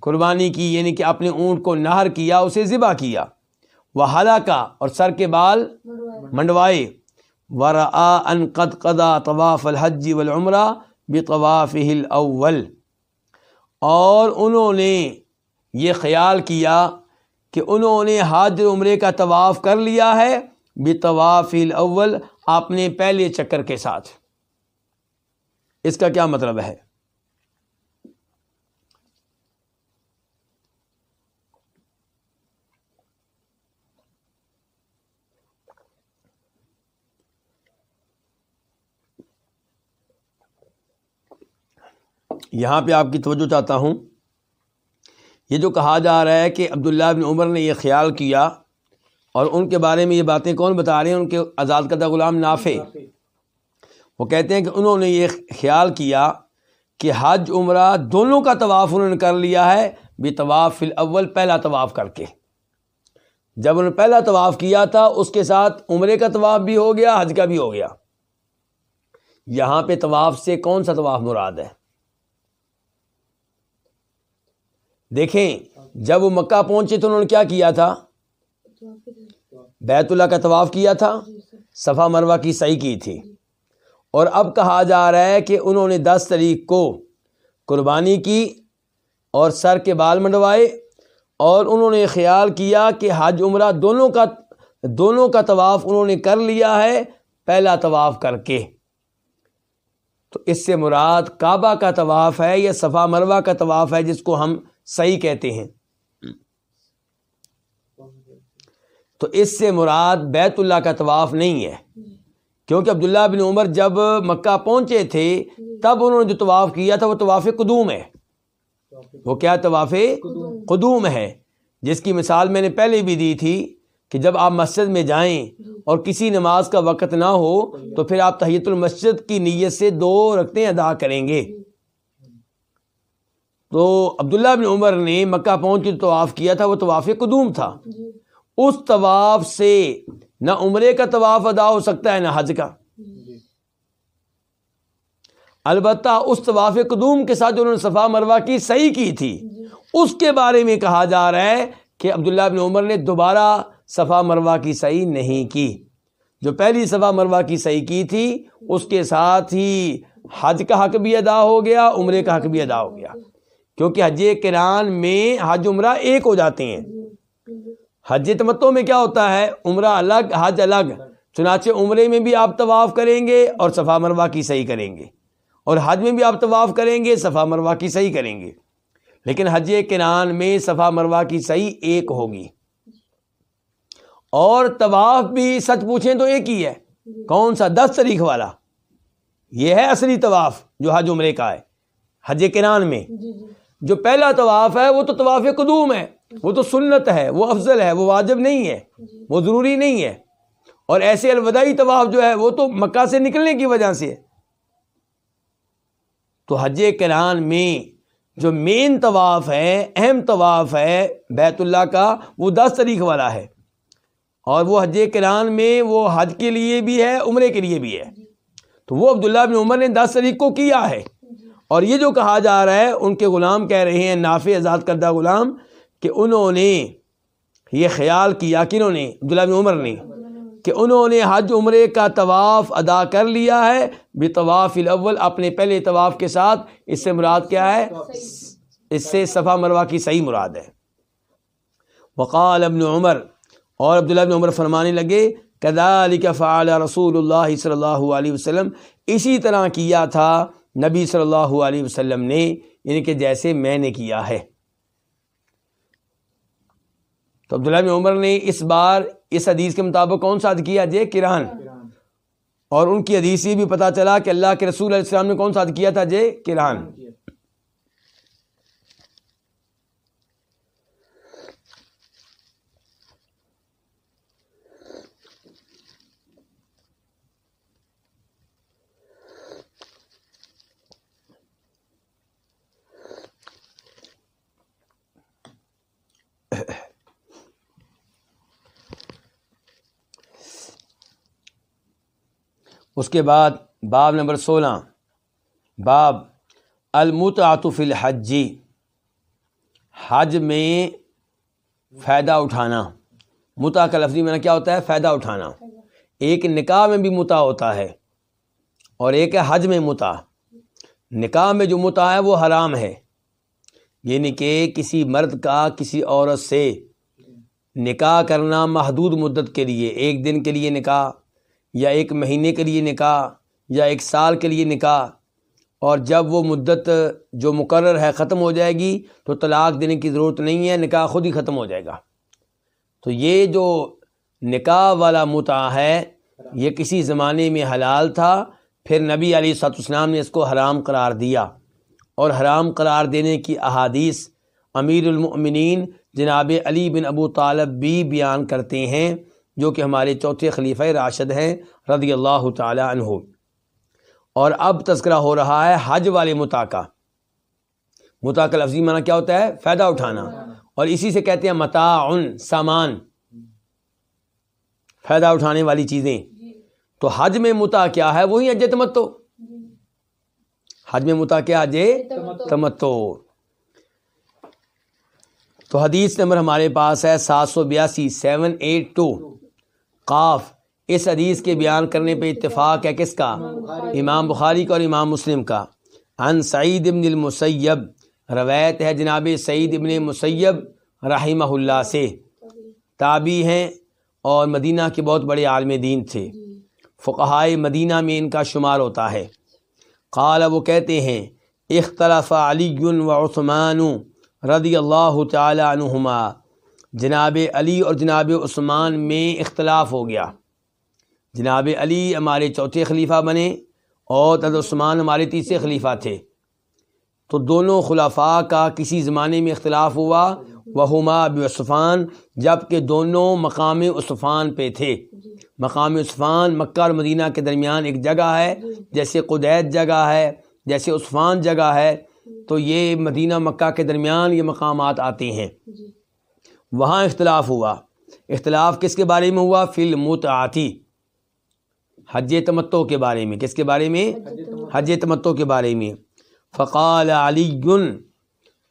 قربانی کی۔ یعنی کہ اپنے اونٹ کو نہر کیا اسے ذبح کیا۔ وہ کا اور سر کے بال منڈوائے۔ ورآ ان قد قدا طواف الحج والعمرہ بطواف الاول اور انہوں نے یہ خیال کیا کہ انہوں نے حج عمرے کا طواف کر لیا ہے بطواف الاول اپنے پہلے چکر کے ساتھ۔ اس کا کیا مطلب ہے؟ یہاں پہ آپ کی توجہ چاہتا ہوں۔ یہ جو کہا جا رہا ہے کہ عبداللہ بن عمر نے یہ خیال کیا اور ان کے بارے میں یہ باتیں کون بتا رہے ہیں، ان کے آزاد کردہ غلام نافع۔ وہ کہتے ہیں کہ انہوں نے یہ خیال کیا کہ حج عمرہ دونوں کا طواف انہوں نے کر لیا ہے بھی طواف الاول پہلا طواف کر کے۔ جب انہوں نے پہلا طواف کیا تھا، اس کے ساتھ عمرے کا طواف بھی ہو گیا، حج کا بھی ہو گیا۔ یہاں پہ طواف سے کون سا طواف مراد ہے؟ دیکھیں، جب وہ مکہ پہنچے تو انہوں نے کیا کیا تھا؟ بیت اللہ کا طواف کیا تھا؟ صفا مروا کی صحیح کی تھی۔ اور اب کہا جا رہا ہے کہ انہوں نے دس تاریخ کو قربانی کی اور سر کے بال منڈوائے اور انہوں نے خیال کیا کہ حج عمرہ دونوں کا دونوں کا طواف انہوں نے کر لیا ہے، پہلا طواف کر کے۔ تو اس سے مراد کعبہ کا طواف ہے یا صفا مروا کا طواف ہے جس کو ہم صحیح کہتے ہیں۔ تو اس سے مراد بیت اللہ کا طواف نہیں ہے۔ کیونکہ عبداللہ بن عمر جب مکہ پہنچے تھے، تب انہوں نے جو طواف کیا تھا وہ طواف قدوم ہے۔ وہ کیا طواف قدوم ہے؟ جس کی مثال میں نے پہلے بھی دی تھی کہ جب آپ مسجد میں جائیں اور کسی نماز کا وقت نہ ہو، تو پھر آپ تحیت المسجد کی نیت سے دو رکھتے ادا کریں گے۔ تو عبداللہ بن عمر نے مکہ پہنچ کے طواف کیا تھا وہ طواف قدوم تھا۔ اس طواف سے نہ عمرے کا طواف ادا ہو سکتا ہے نہ حج کا۔ البتہ اس طواف قدوم کے ساتھ جو انہوں نے صفا مروا کی صحیح کی تھی۔ اس کے بارے میں کہا جا رہا ہے کہ عبداللہ بن عمر نے دوبارہ صفا مروا کی صحیح نہیں کی۔ جو پہلی صفا مروا کی صحیح کی تھی اس کے ساتھ ہی حج کا حق بھی ادا ہو گیا عمرے کا حق بھی ادا ہو گیا۔ کیونکہ حج کران میں حج عمرہ ایک ہو جاتے ہیں۔ حج تمتوں میں کیا ہوتا ہے؟ عمرہ الگ حج الگ۔ چنانچہ عمرے میں بھی آپ طواف کریں گے اور صفا مروا کی صحیح کریں گے۔ اور حج میں بھی آپ طواف کریں گے صفا مروا کی صحیح کریں گے۔ لیکن حج کران میں صفا مروا کی صحیح ایک ہوگی۔ اور طواف بھی سچ پوچھیں تو ایک ہی ہے۔ کون سا؟ دس تاریخ والا۔ یہ ہے اصلی طواف جو حج عمرے کا ہے۔ حج کران میں۔ جی، جی۔ جو پہلا طواف ہے وہ تو طواف قدوم ہے، وہ تو سنت ہے، وہ افضل ہے، وہ واجب نہیں ہے، وہ ضروری نہیں ہے۔ اور ایسے الوداعی طواف جو ہے وہ تو مکہ سے نکلنے کی وجہ سے تو حج کران میں جو مین طواف ہے، اہم طواف ہے بیت اللہ کا، وہ دس تاریخ والا ہے۔ اور وہ حج کران میں وہ حج کے لیے بھی ہے، عمرے کے لیے بھی ہے۔ تو وہ عبداللہ بن عمر نے دس تاریخ کو کیا ہے۔ اور یہ جو کہا جا رہا ہے، ان کے غلام کہہ رہے ہیں، نافع آزاد کردہ غلام، کہ انہوں نے یہ خیال کیا کہ انہوں نے، عبداللہ بن عمر نے، کہ انہوں نے حج عمرے کا طواف ادا کر لیا ہے۔ بھی طواف الاول، اپنے پہلے طواف کے ساتھ، اس سے مراد کیا ہے؟ اس سے صفا مروا کی صحیح مراد ہے۔ وقال ابن عمر، اور عبداللہ بن عمر فرمانے لگے کدالک فعل رسول اللہ صلی اللہ علیہ وسلم، اسی طرح کیا تھا نبی صلی اللہ علیہ وسلم نے یعنی کہ جیسے میں نے کیا ہے۔ تو عبداللہ بن عمر نے اس بار اس حدیث کے مطابق کون سا کیا؟ جے کران اور ان کی حدیث یہ بھی پتا چلا کہ اللہ کے رسول علیہ السلام نے کون سا کیا تھا؟ جے کران اس کے بعد باب نمبر سولہ، باب المتعطف الحجی حج میں فائدہ اٹھانا۔ متا کا لفظی میں کیا ہوتا ہے؟ فائدہ اٹھانا۔ ایک نکاح میں بھی متا ہوتا ہے اور ایک ہے حج میں متا نکاح میں جو متا ہے وہ حرام ہے۔ یعنی کہ کسی مرد کا، کسی عورت سے نکاح کرنا محدود مدت کے لیے، ایک دن کے لیے نکاح۔ یا ایک مہینے کے لیے نکاح، یا ایک سال کے لیے نکاح، اور جب وہ مدت جو مقرر ہے ختم ہو جائے گی تو طلاق دینے کی ضرورت نہیں ہے، نکاح خود ہی ختم ہو جائے گا۔ تو یہ جو نکاح والا متع ہے، یہ کسی زمانے میں حلال تھا، پھر نبی علی سات اسلام نے اس کو حرام قرار دیا۔ اور حرام قرار دینے کی احادیث امیر المؤمنین جناب علی بن ابو طالب بھی بیان کرتے ہیں۔ جو کہ ہمارے چوتھے خلیفہ راشد ہیں، رضی اللہ تعالی عنہ۔ اور اب تذکرہ ہو رہا ہے حج والے متا کا متا کا لفظی معنی کیا ہوتا ہے؟ فائدہ اٹھانا۔ اور اسی سے کہتے ہیں متا سامان۔ فائدہ اٹھانے والی چیزیں۔ تو حج میں متا کیا ہے؟ وہی اجے تمتو۔ حج میں متا کیا؟ اجے تمتو۔ تو حدیث نمبر ہمارے پاس ہے سات سو بیاسی، سیون ایٹ ٹو۔ قاف اس حدیث کے بیان کرنے پہ اتفاق ہے کس کا؟ امام بخاری کا اور امام مسلم کا۔ ان سعید ابن المسیب، روایت ہے جناب سعید ابن مسیب رحمہ اللہ سے۔ تابی ہیں اور مدینہ کے بہت بڑے عالم دین تھے۔ فقہائے مدینہ میں ان کا شمار ہوتا ہے۔ قال، وہ کہتے ہیں اختلاف علی و عثمان رضی اللہ تعالی عنہما جناب علی اور جناب عثمان میں اختلاف ہو گیا۔ جناب علی ہمارے چوتھے خلیفہ بنے اور تد عثمان ہمارے تیسرے خلیفہ تھے۔ تو دونوں خلافہ کا کسی زمانے میں اختلاف ہوا۔ وہ ہما عثفان جبکہ دونوں مقام عثفان پہ تھے۔ مقام عثفان مکہ اور مدینہ کے درمیان ایک جگہ ہے، جیسے قدیت جگہ ہے، جیسے عثفان جگہ ہے۔ تو یہ مدینہ مکہ کے درمیان یہ مقامات آتے ہیں۔ جی۔ وہاں اختلاف ہوا۔ اختلاف کس کے بارے میں ہوا؟ فل متعتی حج تمتو کے بارے میں۔ کس کے بارے میں؟ حج تمتو کے بارے میں۔ فقال علی،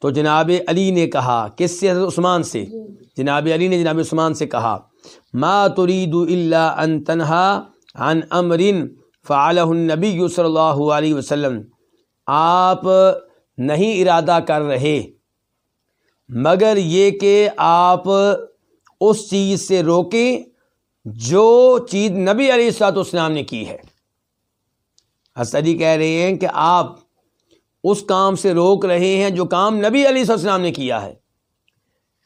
تو جناب علی نے کہا، کس سے؟ حضرت عثمان سے۔ جناب علی نے جناب عثمان سے کہا، ما تريد الا ان تنهى عن امر فعله النبي صلی اللہ علیہ وسلم۔ آپ نہیں ارادہ کر رہے۔ مگر یہ کہ آپ اس چیز سے روکیں جو چیز نبی علیہ السلاط اسلام نے کی ہے۔ حسدی کہہ رہے ہیں کہ آپ اس کام سے روک رہے ہیں جو کام نبی علیہ السلام نے کیا ہے۔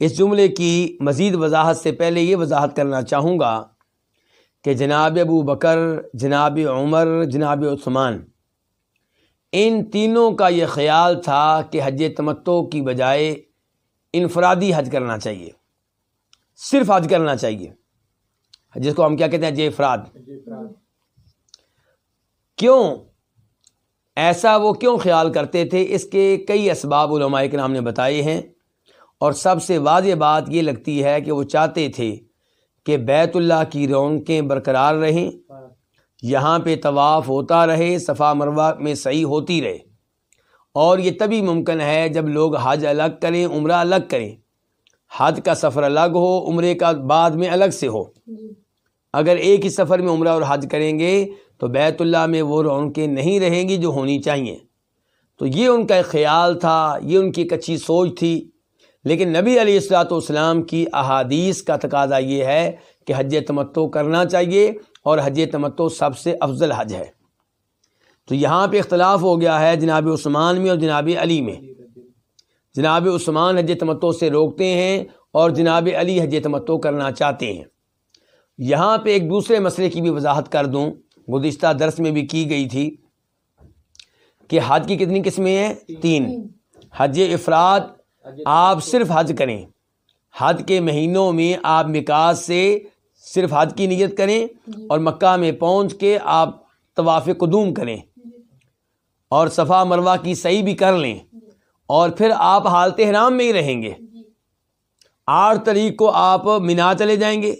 اس جملے کی مزید وضاحت سے پہلے یہ وضاحت کرنا چاہوں گا کہ جناب ابو بکر، جناب عمر، جناب عثمان، ان تینوں کا یہ خیال تھا کہ حج تمتو کی بجائے انفرادی حج کرنا چاہیے۔ صرف حج کرنا چاہیے۔ جس کو ہم کیا کہتے ہیں؟ جے افراد۔ کیوں؟ ایسا وہ کیوں خیال کرتے تھے؟ اس کے کئی اسباب علماء کے نام نے بتائے ہیں۔ اور سب سے واضح بات یہ لگتی ہے کہ وہ چاہتے تھے کہ بیت اللہ کی رونقیں برقرار رہیں۔ یہاں پہ طواف ہوتا رہے، صفا مروہ میں صحیح ہوتی رہے۔ اور یہ تبھی ممکن ہے جب لوگ حج الگ کریں عمرہ الگ کریں۔ حج کا سفر الگ ہو عمرے کا بعد میں الگ سے ہو۔ جی۔ اگر ایک ہی سفر میں عمرہ اور حج کریں گے تو بیت اللہ میں وہ رونقیں نہیں رہیں گی جو ہونی چاہیے۔ تو یہ ان کا ایک خیال تھا یہ ان کی ایک اچھی سوچ تھی۔ لیکن نبی علیہ السلاۃ والسلام کی احادیث کا تقاضا یہ ہے کہ حج تمتو کرنا چاہیے اور حج تمتو سب سے افضل حج ہے۔ تو یہاں پہ اختلاف ہو گیا ہے جناب عثمان میں اور جناب علی میں۔ جناب عثمان حج تمتو سے روکتے ہیں اور جناب علی حج تمتو کرنا چاہتے ہیں۔ یہاں پہ ایک دوسرے مسئلے کی بھی وضاحت کر دوں۔ گزشتہ درس میں بھی کی گئی تھی کہ حج کی کتنی قسمیں ہیں؟ تین۔ حج افراد، آپ صرف حج کریں۔ حج کے مہینوں میں آپ مکاس سے صرف حج کی نیت کریں اور مکہ میں پہنچ کے آپ طواف قدوم کریں۔ اور صفا مروہ کی صحیح بھی کر لیں اور پھر آپ حالت حرام میں ہی رہیں گے۔ آٹھ تاریخ کو آپ مینا چلے جائیں گے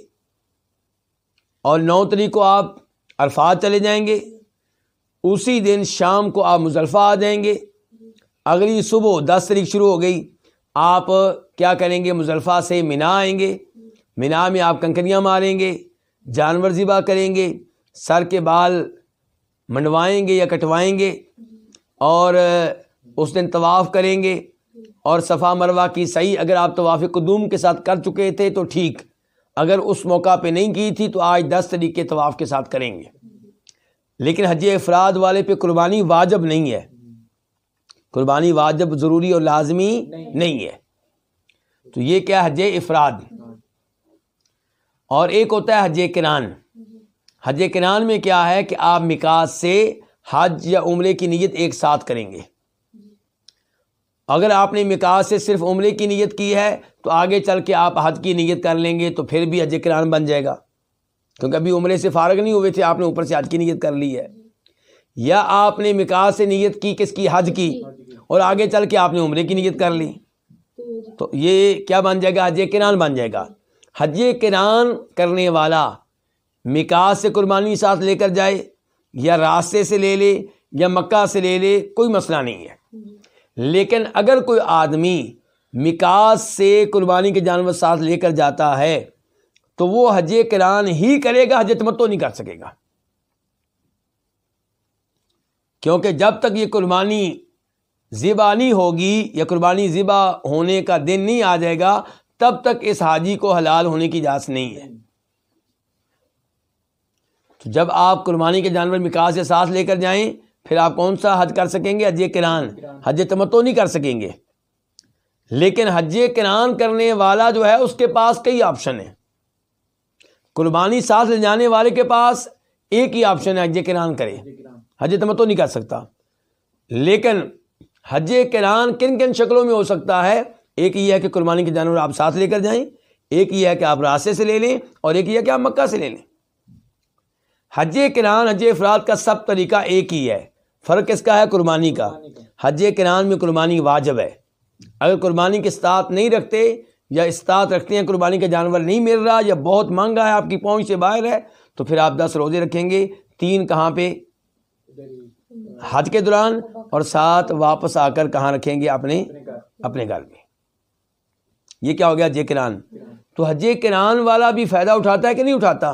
اور نو تاریخ کو آپ عرفات چلے جائیں گے۔ اسی دن شام کو آپ مضلفہ آ جائیں گے۔ اگلی صبح دس تاریخ شروع ہو گئی۔ آپ کیا کریں گے؟ مضلفہ سے مینا آئیں گے۔ مینا میں آپ کنکریاں ماریں گے جانور ذبح کریں گے سر کے بال منڈوائیں گے یا کٹوائیں گے۔ اور اس دن طواف کریں گے اور صفا مروا کی صحیح اگر آپ طواف قدوم کے ساتھ کر چکے تھے تو ٹھیک، اگر اس موقع پہ نہیں کی تھی تو آج دس طریقے طواف کے ساتھ کریں گے۔ لیکن حج افراد والے پہ قربانی واجب نہیں ہے۔ قربانی واجب ضروری اور لازمی نہیں ہے۔ تو یہ کیا حج افراد؟ اور ایک ہوتا ہے حج کران حج کران میں کیا ہے کہ آپ مکاس سے حج یا عمرے کی نیت ایک ساتھ کریں گے۔ اگر آپ نے مکاس سے صرف عمرے کی نیت کی ہے تو آگے چل کے آپ حج کی نیت کر لیں گے تو پھر بھی حج کران بن جائے گا۔ کیونکہ ابھی عمرے سے فارغ نہیں ہوئے تھے، آپ نے اوپر سے حج کی نیت کر لی ہے۔ یا آپ نے مکاس سے نیت کی، کس کی؟ حج کی۔ اور آگے چل کے آپ نے عمرے کی نیت کر لی۔ تو یہ کیا بن جائے گا؟ حج کران بن جائے گا۔ حج کران کرنے والا مکاس سے قربانی ساتھ لے کر جائے۔ یا راستے سے لے لے یا مکہ سے لے لے، کوئی مسئلہ نہیں ہے۔ لیکن اگر کوئی آدمی مکاس سے قربانی کے جانور ساتھ لے کر جاتا ہے، تو وہ حج کران ہی کرے گا، حج تمتو نہیں کر سکے گا۔ کیونکہ جب تک یہ قربانی ذبح نہیں ہوگی یا قربانی ذبح ہونے کا دن نہیں آ جائے گا، تب تک اس حاجی کو حلال ہونے کی اجازت نہیں ہے۔ تو جب آپ قربانی کے جانور مکاس سے ساتھ لے کر جائیں، پھر آپ کون سا حج کر سکیں گے؟ حج کران۔ حج تمتو نہیں کر سکیں گے۔ لیکن حج کران کرنے والا جو ہے، اس کے پاس کئی آپشن ہیں۔ قربانی ساتھ لے جانے والے کے پاس ایک ہی آپشن ہے، حج کران کرے۔ حج تمتو نہیں کر سکتا۔ لیکن حج کران کن کن شکلوں میں ہو سکتا ہے؟ ایک یہ ہے کہ قربانی کے جانور آپ ساتھ لے کر جائیں، ایک یہ ہے کہ آپ راستے سے لے لیں، اور ایک یہ ہے کہ آپ مکہ سے لے لیں۔ حج کران حج افراد کا سب طریقہ ایک ہی ہے۔ فرق کس کا ہے قربانی کا۔ حج کران میں قربانی واجب ہے۔ اگر قربانی کے استاد نہیں رکھتے یا استاد رکھتے ہیں، قربانی کا جانور نہیں مل رہا یا بہت مہنگا ہے، آپ کی پہنچ سے باہر ہے، تو پھر آپ دس روزے رکھیں گے۔ تین کہاں پہ؟ حج کے دوران اور سات واپس آ کر کہاں رکھیں گے؟ اپنے اپنے گھر میں۔ یہ کیا ہو گیا؟ حج کران تو حج کران والا بھی فائدہ اٹھاتا ہے کہ نہیں اٹھاتا؟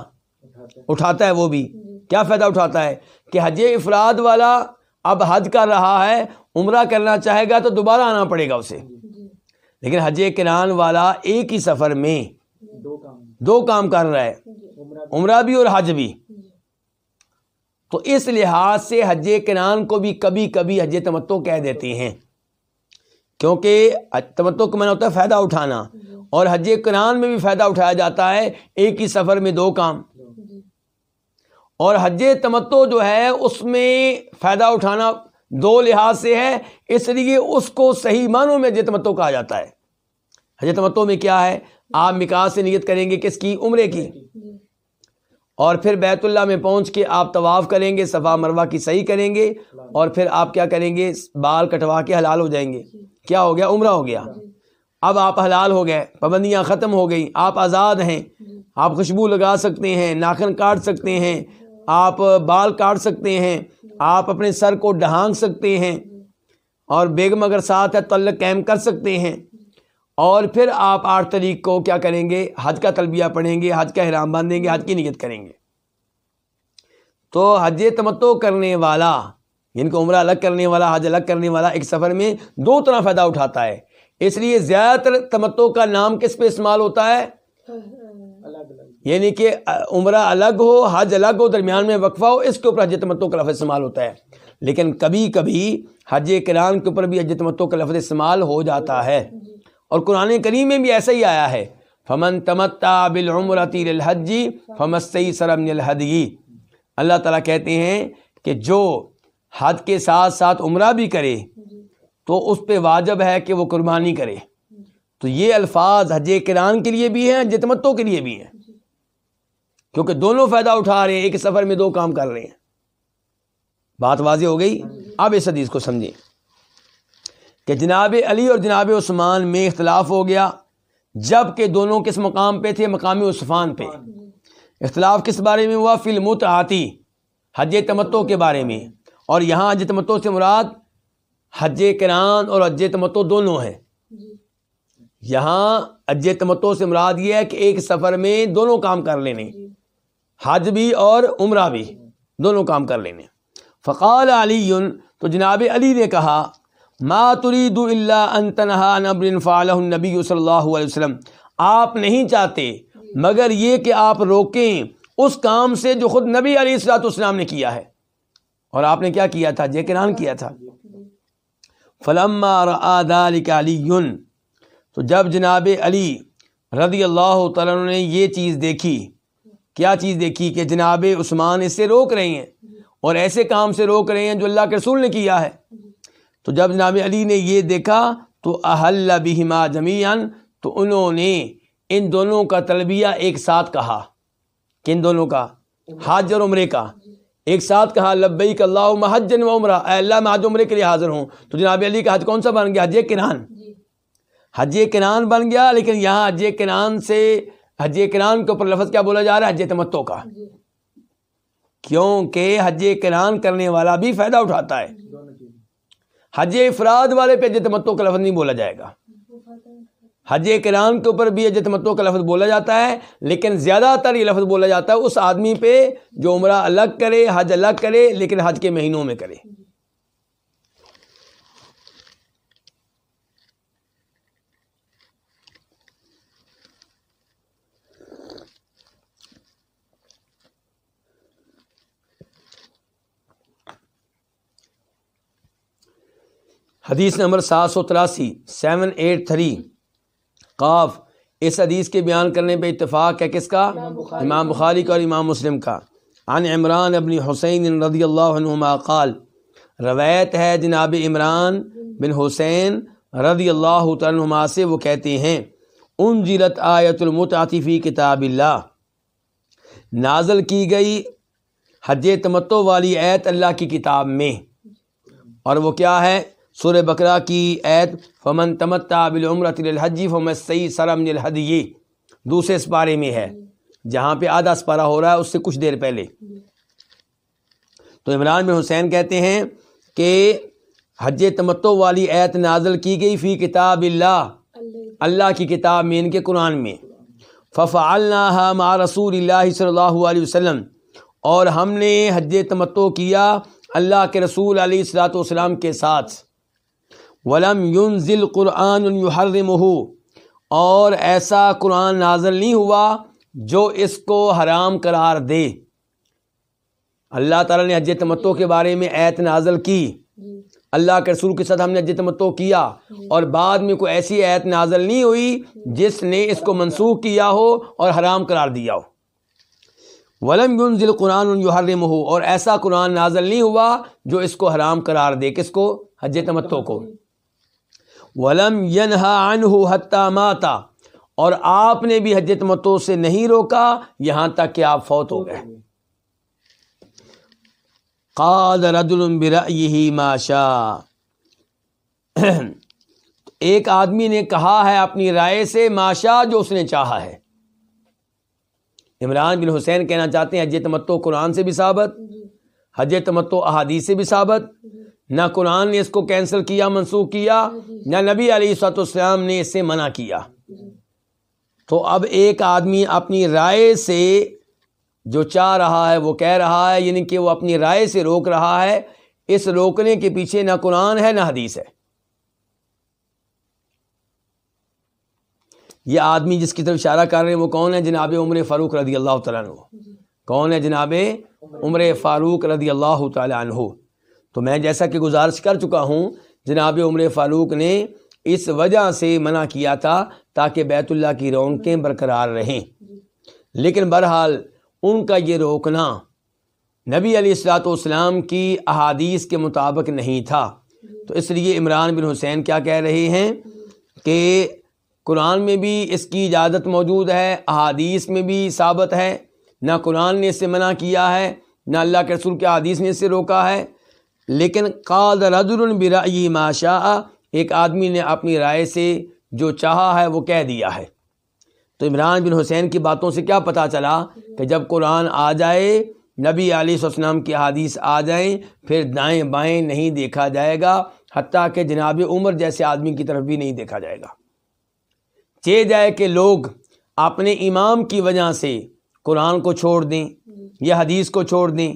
اٹھاتا ہے وہ بھی۔ کیا فائدہ اٹھاتا ہے؟ کہ حج افراد والا اب حج کر رہا ہے، عمرہ کرنا چاہے گا تو دوبارہ آنا پڑے گا اسے۔ لیکن حج کران والا ایک ہی سفر میں دو کام کر رہا ہے، عمرہ بھی اور حج بھی۔ تو اس لحاظ سے حج کنان کو بھی کبھی کبھی حج تمتو کہہ دیتے ہیں۔ کیونکہ تمتو کا من ہوتا ہے فائدہ اٹھانا۔ اور حج کنان میں بھی فائدہ اٹھایا جاتا ہے، ایک ہی سفر میں دو کام۔ اور حج تمتو جو ہے اس میں فائدہ اٹھانا دو لحاظ سے ہے۔ اس لیے اس کو صحیح معنوں میں حج تمتو کہا جاتا ہے۔ حج تمتو میں کیا ہے؟ آپ مکاس سے نیت کریں گے کس کی؟ عمرے کی۔ اور پھر بیت اللہ میں پہنچ کے آپ طواف کریں گے، صفا مروا کی صحیح کریں گے اور پھر آپ کیا کریں گے؟ بال کٹوا کے حلال ہو جائیں گے۔ کیا ہو گیا؟ عمرہ ہو گیا۔ اب آپ حلال ہو گئے، پابندیاں ختم ہو گئی آپ آزاد ہیں، آپ خوشبو لگا سکتے ہیں، ناخن کاٹ سکتے ہیں آپ بال کاٹ سکتے ہیں، آپ اپنے سر کو ڈھانک سکتے ہیں اور بیگم اگر ساتھ ہے تعلق قائم کر سکتے ہیں۔ اور پھر آپ آٹھ تاریخ کو کیا کریں گے؟ حج کا تلبیہ پڑھیں گے، حج کا احرام باندھیں گے، حج کی نیت کریں گے۔ تو حج تمتو کرنے والا یعنی کہ عمرہ الگ کرنے والا، حج الگ کرنے والا ایک سفر میں دو طرح فائدہ اٹھاتا ہے۔ اس لیے زیادہ تر تمتو کا نام کس پہ استعمال ہوتا ہے؟ یعنی کہ عمرہ الگ ہو، حج الگ ہو، درمیان میں وقفہ ہو، اس کے اوپر حج تمتو کا لفظ استعمال ہوتا ہے۔ لیکن کبھی کبھی حج کران کے اوپر بھی حج تمتو کا لفظ استعمال ہو جاتا ہے۔ اور قرآن کریم میں بھی ایسا ہی آیا ہے۔ فمن تمتا بالعمرتی الحجی فمستی سرم الحدی اللہ تعالیٰ کہتے ہیں کہ جو حد کے ساتھ ساتھ عمرہ بھی کرے، تو اس پہ واجب ہے کہ وہ قربانی کرے۔ تو یہ الفاظ حج کران کے لیے بھی ہیں جتمتوں کے لیے بھی ہیں۔ کیونکہ دونوں فائدہ اٹھا رہے ہیں، ایک سفر میں دو کام کر رہے ہیں۔ بات واضح ہو گئی؟ اب اس حدیث کو سمجھیں۔ کہ جناب علی اور جناب عثمان میں اختلاف ہو گیا، جبکہ دونوں کس مقام پہ تھے؟ مقامی عثفان پہ۔ اختلاف کس بارے میں ہوا؟ فلم آتی حج تمتو کے بارے میں۔ اور یہاں حج تمتو سے مراد حج کران اور حج تمتو دونوں ہیں۔ یہاں اج تمتو سے مراد یہ ہے کہ ایک سفر میں دونوں کام کر لینے۔ حج بھی اور عمرہ بھی دونوں کام کر لینے فقال علی تو جناب علی نے کہا، ما تريد الا ان تنها عن امر فعله النبي صلی اللہ علیہ وسلم۔ آپ نہیں چاہتے، مگر یہ کہ آپ روکیں اس کام سے جو خود نبی علیہ السلاۃ والسلام نے کیا ہے۔ اور آپ نے کیا کیا تھا؟ جے کنان کیا تھا۔ فلما رآ ذلك علی تو جب جناب علی رضی اللہ تعالیٰ نے یہ چیز دیکھی کیا چیز دیکھی کہ جناب عثمان اس سے روک رہے ہیں اور ایسے کام سے روک رہے ہیں جو اللہ کے رسول نے کیا ہے؟ تو جب جناب علی نے یہ دیکھا تو اہل بہما جمیان تو انہوں نے ان دونوں کا تلبیہ ایک ساتھ کہا۔ کن دونوں کا؟ حج اور عمرے کا۔ ایک ساتھ کہا لبیک اللہ محجن و عمرہ۔ اے اللہ میں حج عمرے کے لیے حاضر ہوں۔ تو جناب علی کا حج کون سا بن گیا؟ حج کنان۔ حج کنان بن گیا لیکن یہاں حج کنان سے حج کنان کے اوپر لفظ کیا بولا جا رہا ہے؟ حج تمتو کا۔ کیونکہ حج کنان کرنے والا بھی فائدہ اٹھاتا ہے۔ حج افراد والے پہ حج تمتو کا لفظ نہیں بولا جائے گا۔ حج کرام کے اوپر بھی حج تمتو کا لفظ بولا جاتا ہے لیکن زیادہ تر یہ لفظ بولا جاتا ہے اس آدمی پہ جو عمرہ الگ کرے حج الگ کرے لیکن حج کے مہینوں میں کرے۔ حدیث نمبر سات سو تراسی سیون ایٹ تھری۔ قاف اس حدیث کے بیان کرنے پہ اتفاق ہے کس کا؟ امام بخاری۔ کا اور امام مسلم کا۔ عن عمران ابن حسین رضی اللہ عنہما قال روایت ہے جناب عمران بن حسین رضی اللہ عنہما سے وہ کہتے ہیں ان جلت آیت المتعطفی کتاب اللہ۔ نازل کی گئی حج تمتو والی ایت اللہ کی کتاب میں۔ اور وہ کیا ہے؟ سور بکرا کی عید فمن تمتا بالعمرۃ الحجی فمن سی سرم الحدی دوسرے سپارے میں ہے، جہاں پہ آدھا سپارہ ہو رہا ہے، اس سے کچھ دیر پہلے۔ تو عمران بن حسین کہتے ہیں کہ حج تمتو والی ایت نازل کی گئی فی کتاب اللہ۔ اللہ کی کتاب میں، ان کے قرآن میں۔ ففا مع رسول اللہ صلی اللہ علیہ وسلم۔ اور ہم نے حج تمتو کیا اللہ کے رسول علیہ السلاۃ والسلام کے ساتھ۔ ولم ينزل قرآن يحرمه۔ اور ایسا قرآن نازل نہیں ہوا جو اس کو حرام قرار دے۔ اللہ تعالیٰ نے حج تمتو کے بارے میں ایت نازل کی۔ اللہ کے رسول کے ساتھ ہم نے حج تمتو کیا۔ اور بعد میں کوئی ایسی ایت نازل نہیں ہوئی جس نے اس کو منسوخ کیا ہو اور حرام قرار دیا ہو۔ ولم ينزل قرآن يحرمه۔ اور ایسا قرآن نازل نہیں ہوا جو اس کو حرام قرار دے۔ کس کو؟ حج تمتو کو۔ ولم ینہا عنہ حتی ماتا، اور آپ نے بھی حجت متو سے نہیں روکا، یہاں تک کہ آپ فوت ہو گئے۔ قال رجل برأیہ ما شاء۔ ایک آدمی نے کہا ہے اپنی رائے سے ماشا جو اس نے چاہا ہے۔ عمران بن حسین کہنا چاہتے ہیں حج تمتو قرآن سے بھی ثابت حج تمتو احادیث سے بھی ثابت۔ نہ قرآن نے اس کو کینسل کیا، منسوخ کیا، نہ نبی علیہ سات السلام نے اس سے منع کیا۔ تو اب ایک آدمی اپنی رائے سے جو چاہ رہا ہے، وہ کہہ رہا ہے یعنی کہ وہ اپنی رائے سے روک رہا ہے۔ اس روکنے کے پیچھے نہ قرآن ہے، نہ حدیث ہے۔ یہ آدمی جس کی طرف اشارہ کر رہے ہیں، وہ کون ہے؟ جناب عمر فاروق رضی اللہ تعالیٰ عنہ۔ کون ہے جناب عمر فاروق رضی اللہ تعالیٰ عنہ؟ تو میں جیسا کہ گزارش کر چکا ہوں، جناب عمر فاروق نے اس وجہ سے منع کیا تھا تاکہ بیت اللہ کی رونقیں برقرار رہیں۔ لیکن بہرحال ان کا یہ روکنا نبی علیہ السلاۃ والسلام کی احادیث کے مطابق نہیں تھا۔ تو اس لیے عمران بن حسین کیا کہہ رہے ہیں کہ قرآن میں بھی اس کی اجازت موجود ہے، احادیث میں بھی ثابت ہے۔ نہ قرآن نے اس سے منع کیا ہے، نہ اللہ کے رسول کے حادیث نے اس سے روکا ہے۔ لیکن قاد رضر برائی ماشا ایک آدمی نے اپنی رائے سے جو چاہا ہے وہ کہہ دیا ہے۔ تو عمران بن حسین کی باتوں سے کیا پتہ چلا کہ جب قرآن آ جائے، نبی علیہ السلام کی حادیث آ جائیں پھر دائیں بائیں نہیں دیکھا جائے گا، حتیٰ کہ جناب عمر جیسے آدمی کی طرف بھی نہیں دیکھا جائے گا۔ چے جائے کہ لوگ اپنے امام کی وجہ سے قرآن کو چھوڑ دیں یا حدیث کو چھوڑ دیں۔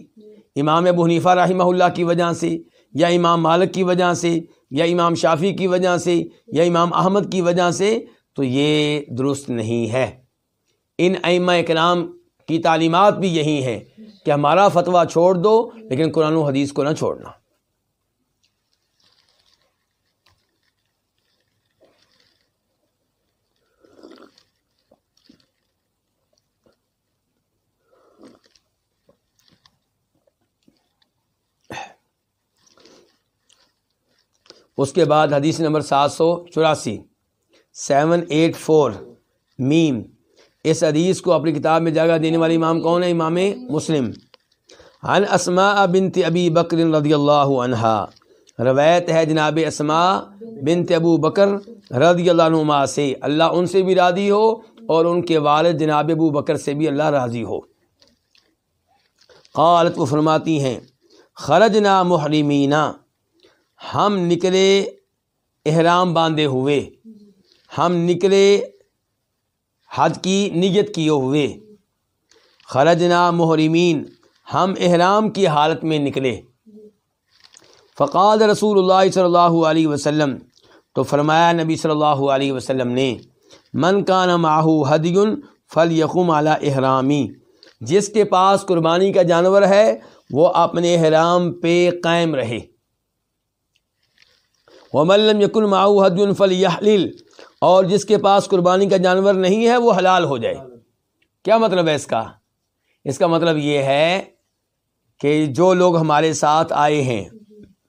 امام ابو حنیفہ رحمہ اللہ کی وجہ سے، یا امام مالک کی وجہ سے، یا امام شافی کی وجہ سے، یا امام احمد کی وجہ سے، تو یہ درست نہیں ہے۔ ان ائمہ اکرام کی تعلیمات بھی یہی ہیں کہ ہمارا فتویٰ چھوڑ دو، لیکن قرآن و حدیث کو نہ چھوڑنا۔ اس کے بعد حدیث نمبر سات سو چوراسی۔ Seven eight four. میم۔ اس حدیث کو اپنی کتاب میں جگہ دینے والی امام کون ہے؟ امام مسلم۔ عن اسماء بنت ابی بکر رضی اللہ عنہ روایت ہے جناب اسماء بنت ابو بکر رضی اللہ عنہ سے۔ اللہ ان سے بھی راضی ہو اور ان کے والد جناب ابو بکر سے بھی اللہ راضی ہو۔ قالت وہ فرماتی ہیں، خرجنا محرمینا ہم نکلے احرام باندھے ہوئے۔ ہم نکلے حد کی نیت کیے ہوئے۔ خرجنا محرمین، ہم احرام کی حالت میں نکلے۔ فقاد رسول اللہ صلی اللہ علیہ وسلم، تو فرمایا نبی صلی اللہ علیہ وسلم نے، من کا نماہو حدیون فل یقم اعلیٰ احرامی۔ جس کے پاس قربانی کا جانور ہے، وہ اپنے احرام پہ قائم رہے۔ وملم یقن معاؤ حد الفل اور جس کے پاس قربانی کا جانور نہیں ہے، وہ حلال ہو جائے۔ کیا مطلب ہے اس کا؟ اس کا مطلب یہ ہے کہ جو لوگ ہمارے ساتھ آئے ہیں،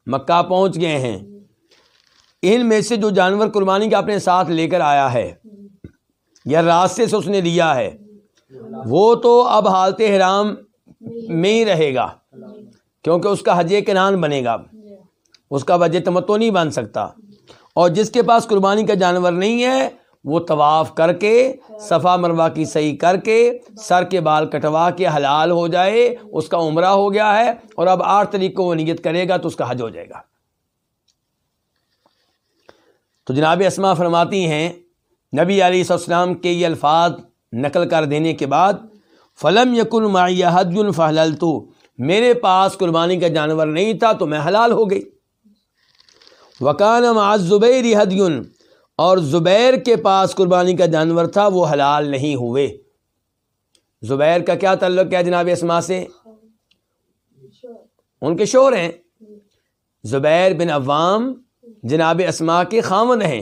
مکہ پہنچ گئے ہیں، ان میں سے جو جانور قربانی کا اپنے ساتھ لے کر آیا ہے یا راستے سے اس نے لیا ہے، وہ تو اب حالت حرام میں ہی رہے گا، کیونکہ اس کا حج کے نان بنے گا۔ اس کا وجہ تمتو نہیں بن سکتا۔ اور جس کے پاس قربانی کا جانور نہیں ہے، وہ طواف کر کے، صفا مروا کی صحیح کر کے، سر کے بال کٹوا کے حلال ہو جائے، اس کا عمرہ ہو گیا ہے، اور اب آٹھ تاریخ کو وہ نیت کرے گا تو اس کا حج ہو جائے گا۔ تو جناب اسما فرماتی ہیں، نبی علیہ السلام کے یہ الفاظ نقل کر دینے کے بعد، فلم یقن حج فہل تو میرے پاس قربانی کا جانور نہیں تھا تو میں حلال ہو گئی۔ وکان معاذ زبیر حدیون اور زبیر کے پاس قربانی کا جانور تھا، وہ حلال نہیں ہوئے۔ زبیر کا کیا تعلق کیا جناب اسما سے؟ ان کے شور ہیں۔ زبیر بن عوام جناب اسما کے خامن ہیں۔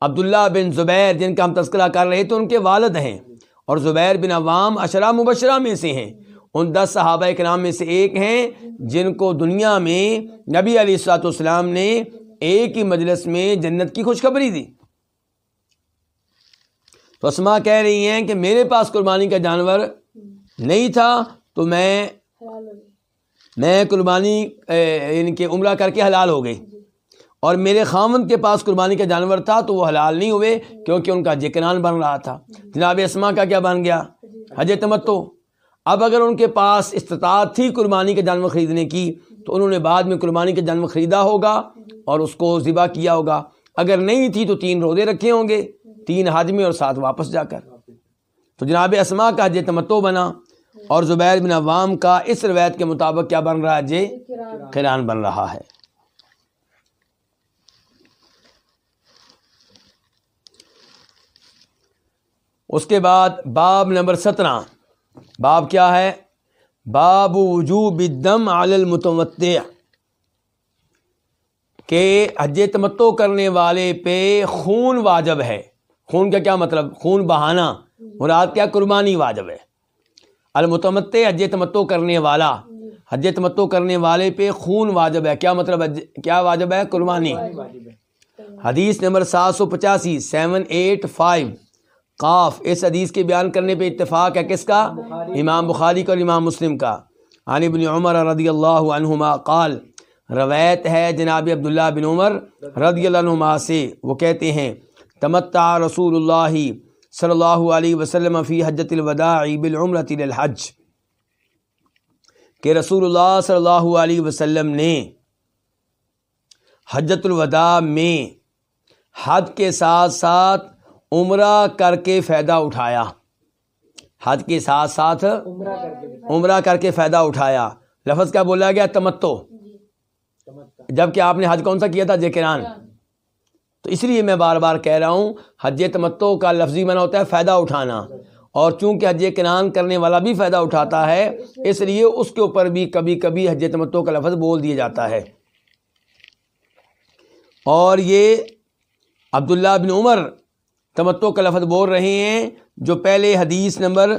عبداللہ بن زبیر جن کا ہم تذکرہ کر رہے تھے ان کے والد ہیں۔ اور زبیر بن عوام اشرا مبشرہ میں سے ہیں۔ ان دس صحابہ کے نام میں سے ایک ہیں جن کو دنیا میں نبی علیہ السلاۃ والسلام نے ایک ہی مجلس میں جنت کی خوشخبری دی۔ تو اسما کہہ رہی ہیں کہ میرے پاس قربانی کا جانور نہیں تھا تو میں میں قربانی یعنی کہ عمرہ کر کے حلال ہو گئی۔ اور میرے خامن کے پاس قربانی کا جانور تھا تو وہ حلال نہیں ہوئے کیونکہ ان کا جکنان بن رہا تھا۔ جناب اسما کا کیا بن گیا؟ حج تمتو اب اگر ان کے پاس استطاعت تھی قربانی کا جانور خریدنے کی تو انہوں نے بعد میں قربانی کا جانور خریدا ہوگا اور اس کو ذبح کیا ہوگا۔ اگر نہیں تھی تو تین روزے رکھے ہوں گے، تین حج میں اور ساتھ واپس جا کر۔ تو جناب اسما کا حج تمتو بنا اور زبیر بن عوام کا اس روایت کے مطابق کیا بن رہا ہے؟ جے قرآن بن رہا ہے۔ اس کے بعد باب نمبر سترہ۔ باب کیا ہے؟ باب وجوب الدم علی المتمتع کہ حج تمتو کرنے والے پہ خون واجب ہے۔ خون کا کیا مطلب؟ خون بہانا۔ مراد کیا؟ قربانی واجب ہے۔ المتمتع حج تمتو کرنے والا۔ حج تمتو کرنے والے پہ خون واجب ہے۔ کیا مطلب کیا واجب ہے؟ قربانی۔ حدیث نمبر سات سو پچاسی سیون ایٹ فائیو۔ قاف، اس حدیث کے بیان کرنے پہ اتفاق ہے کس کا؟ بخاری امام بخاری کا اور امام مسلم کا۔ عن ابن عمر رضی اللہ عنہما قال، روایت ہے جناب عبداللہ بن عمر رضی اللہ عنہما سے۔ وہ کہتے ہیں، تمتع رسول اللہ صلی اللہ علیہ وسلم فی حجت الوداع بالعمرۃ للحج۔ کہ رسول اللہ صلی اللہ علیہ وسلم نے حجت الوداع میں حد کے ساتھ ساتھ عمرہ کر کے فائدہ اٹھایا۔ حج کے ساتھ ساتھ عمرہ کر کے فائدہ اٹھایا۔ لفظ کیا بولا گیا؟ تمتو۔ جبکہ آپ نے حج کون سا کیا تھا؟ ذکران تو اس لیے میں بار بار کہہ رہا ہوں، حج تمتو کا لفظی معنی ہوتا ہے فائدہ اٹھانا۔ اور چونکہ حج کنان کرنے والا بھی فائدہ اٹھاتا ہے، اس لیے اس کے اوپر بھی کبھی کبھی حج تمتو کا لفظ بول دیا جاتا ہے۔ اور یہ عبداللہ بن عمر تمتو کا لفظ بول رہے ہیں، جو پہلے حدیث نمبر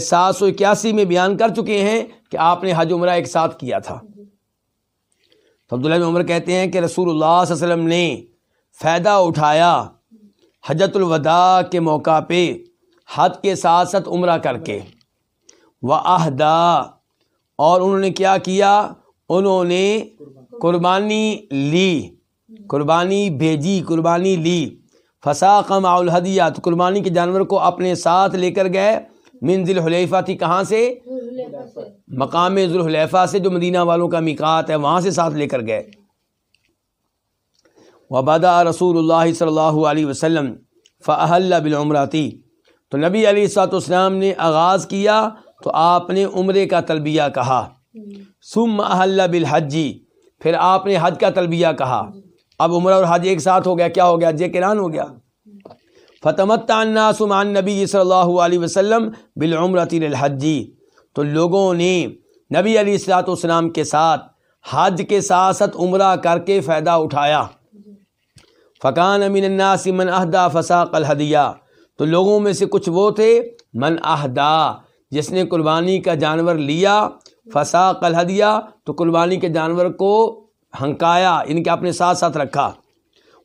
سات سو اکیاسی میں بیان کر چکے ہیں کہ آپ نے حج عمرہ ایک ساتھ کیا تھا۔ تو عبداللہ بن عمر کہتے ہیں کہ رسول اللہ صلی اللہ علیہ وسلم نے فائدہ اٹھایا حجت الوداع کے موقع پہ حج کے ساتھ ساتھ عمرہ کر کے۔ و اور انہوں نے کیا کیا؟ انہوں نے قربانی لی، قربانی بھیجی، قربانی لی۔ فساق مع الحدیہ تو قربانی کے جانور کو اپنے ساتھ لے کر گئے منزل حلیفہ تھی کہاں سے؟ مقام ذوالحلیفہ سے، جو مدینہ والوں کا میقات ہے، وہاں سے ساتھ لے کر گئے۔ وبدا رسول اللہ صلی اللہ علیہ وسلم فعل بالعمراتی تو نبی علیہ السلاۃ والسلام نے آغاز کیا، تو آپ نے عمرے کا تلبیہ کہا۔ ثم احل بالحجی پھر آپ نے حج کا تلبیہ کہا۔ اب عمرہ اور حج ایک ساتھ ہو گیا، کیا ہو گیا؟ جے کران ہو گیا۔ فتمت الناس مع النبی صلی اللہ علیہ وسلم بالعمرۃ للحجی تو لوگوں نے نبی علیہ السلاۃ والسلام کے ساتھ حج کے ساتھ ساتھ عمرہ کر کے فائدہ اٹھایا۔ فقان امین الناس من اہدا فساق الحدیہ تو لوگوں میں سے کچھ وہ تھے، من اہدا، جس نے قربانی کا جانور لیا، فساق الحدیہ تو قربانی کے جانور کو ہنکایا، ان کے اپنے ساتھ ساتھ رکھا۔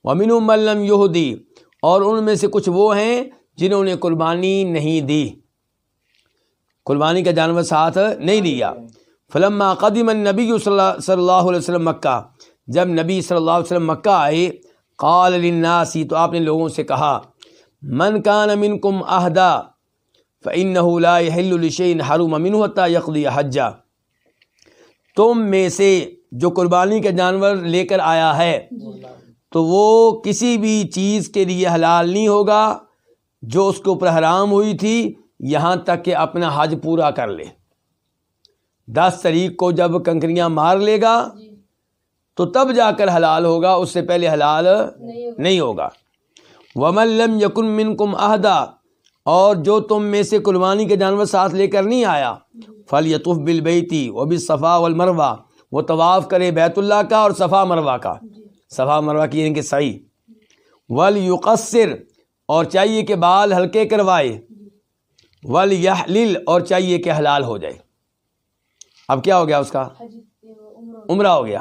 ومن ملم یہودی اور ان میں سے کچھ وہ ہیں جنہوں نے قربانی نہیں دی۔ قربانی کا جانور ساتھ نہیں لیا۔ فلما قدیم النبی صلی اللہ علیہ وسلم مکہ جب نبی صلی اللہ علیہ وسلم مکہ آئے، قال للناسی تو آپ نے لوگوں سے کہا، من کان منکم اہدا فإنه لا يحل لشيء حرم منه حتى يقضي حجا تم میں سے جو قربانی کا جانور لے کر آیا ہے، تو وہ کسی بھی چیز کے لیے حلال نہیں ہوگا، جو اس کے اوپر حرام ہوئی تھی، یہاں تک کہ اپنا حج پورا کر لے۔ دس تاریخ کو جب کنکریاں مار لے گا، تو تب جا کر حلال ہوگا، اس سے پہلے حلال نہیں ہوگا۔ ومن لم یکن منکم اہدا اور جو تم میں سے قربانی کے جانور ساتھ لے کر نہیں آیا فل یتف بالبیتی و بھی صفا والمروا وہ طواف کرے بیت اللہ کا اور صفا مروا کا۔ صفا مروا کی یعنی کہ صحیح ول یقصر اور چاہیے کہ بال ہلکے کروائے۔ ول یحلل اور چاہیے کہ حلال ہو جائے۔ اب کیا ہو گیا اس کا؟ عمرہ ہو گیا۔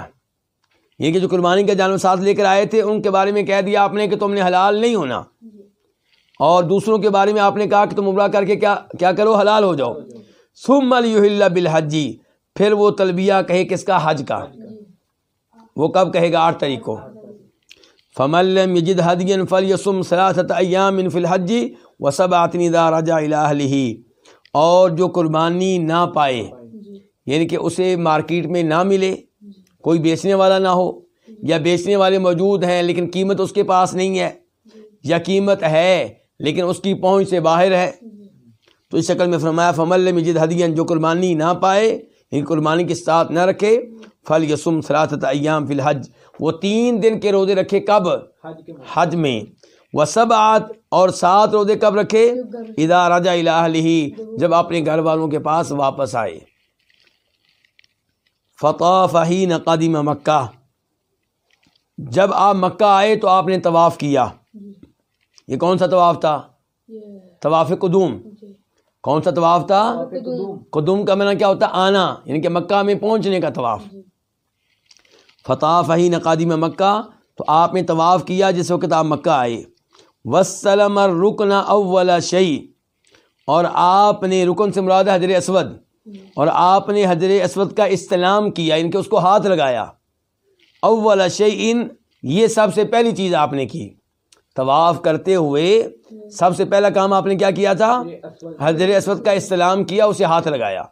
یہ کہ جو قربانی کا جانور ساتھ لے کر آئے تھے ان کے بارے میں کہہ دیا آپ نے کہ تم نے حلال نہیں ہونا۔ اور دوسروں کے بارے میں آپ نے کہا کہ تم عمرہ کر کے کیا کیا کرو؟ حلال ہو جاؤ۔ سم الحل بالحجی پھر وہ تلبیہ کہے کس کا؟ حج کا۔ وہ کب کہے گا؟ آٹھ تاریخ کو۔ فمل یجد حدین فل یسم سلاست ایام فی الحجی و سب آتنی دا رجا اور جو قربانی نہ پائے یعنی کہ اسے مارکیٹ میں نہ ملے، کوئی بیچنے والا نہ ہو، یا بیچنے والے موجود ہیں لیکن قیمت اس کے پاس نہیں ہے، یا قیمت ہے لیکن اس کی پہنچ سے باہر ہے، تو اس شکل میں فرمایا فمل مجد حدین جو قربانی نہ پائے ان قربانی کے ساتھ نہ رکھے۔ فل یسم سلاطت ایام فی الحج۔ وہ تین دن کے روزے رکھے کب؟ حج میں وہ سب آت اور سات روزے کب رکھے؟ ادا راجا الہی جب اپنے گھر والوں کے پاس واپس آئے۔ فتح فہین قدیم مکہ۔ جب آپ مکہ آئے تو آپ نے طواف کیا۔ یہ کون سا طواف تھا؟ طواف قدوم۔ کون سا طواف تھا؟ قدوم. کا معنی کیا ہوتا آنا یعنی کہ مکہ میں پہنچنے کا طواف. فتح فہین قادم مکہ تو آپ نے طواف کیا جس وقت آپ مکہ آئے. وسلم رکن اول شعی اور آپ نے رکن سے مراد حضر اسود. اور آپ نے حضر اسود کا استعلام کیا ان کے اس کو ہاتھ لگایا. اول شعین یہ سب سے پہلی چیز آپ نے کی. طواف کرتے ہوئے سب سے پہلا کام آپ نے کیا کیا تھا؟ حضر اسود کا استعلام کیا اسے ہاتھ لگایا۔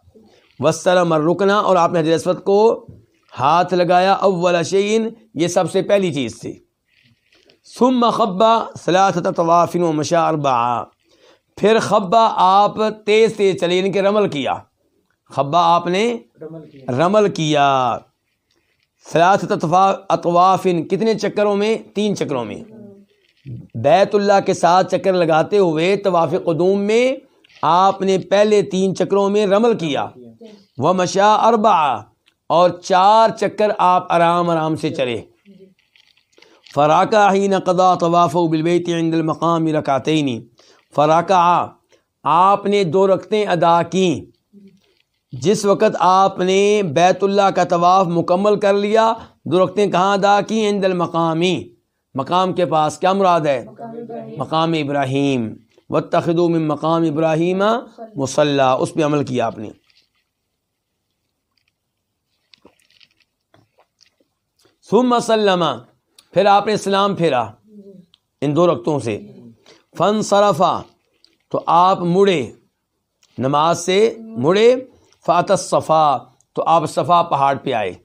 وسلم رکنا اور آپ نے حضر اسود کو ہاتھ لگایا۔ اول شعین یہ سب سے پہلی چیز تھی۔ ثم خبا ثلاثت طوافن و مشا پھر خبا آپ تیز تیز چلے یعنی کہ رمل کیا۔ خبا آپ نے رمل کیا۔ اطفا- اطوافن کتنے چکروں میں؟ تین چکروں میں۔ بیت اللہ کے ساتھ چکر لگاتے ہوئے طواف قدوم میں آپ نے پہلے تین چکروں میں رمل کیا۔ وہ مشا اربع اور چار چکر آپ آرام آرام سے چلے۔ فراقہ ہی قضا طواف و بالبیت عند المقام رکعتین فراقہ آپ نے دو رکعتیں ادا کیں۔ جس وقت آپ نے بیت اللہ کا طواف مکمل کر لیا، دو رکعتیں کہاں ادا کی عند المقامی مقام کے پاس کیا مراد ہے؟ مقام ابراہیم۔ واتخذوا من مقام ابراہیم مسلح اس پہ عمل کیا آپ نے۔ ثم سلم۔ پھر آپ نے سلام پھیرا۔ ان دو رقطوں سے۔ فن صرفا تو آپ مڑے۔ نماز سے مڑے۔ فات صفا تو آپ صفا پہاڑ پہ آئے۔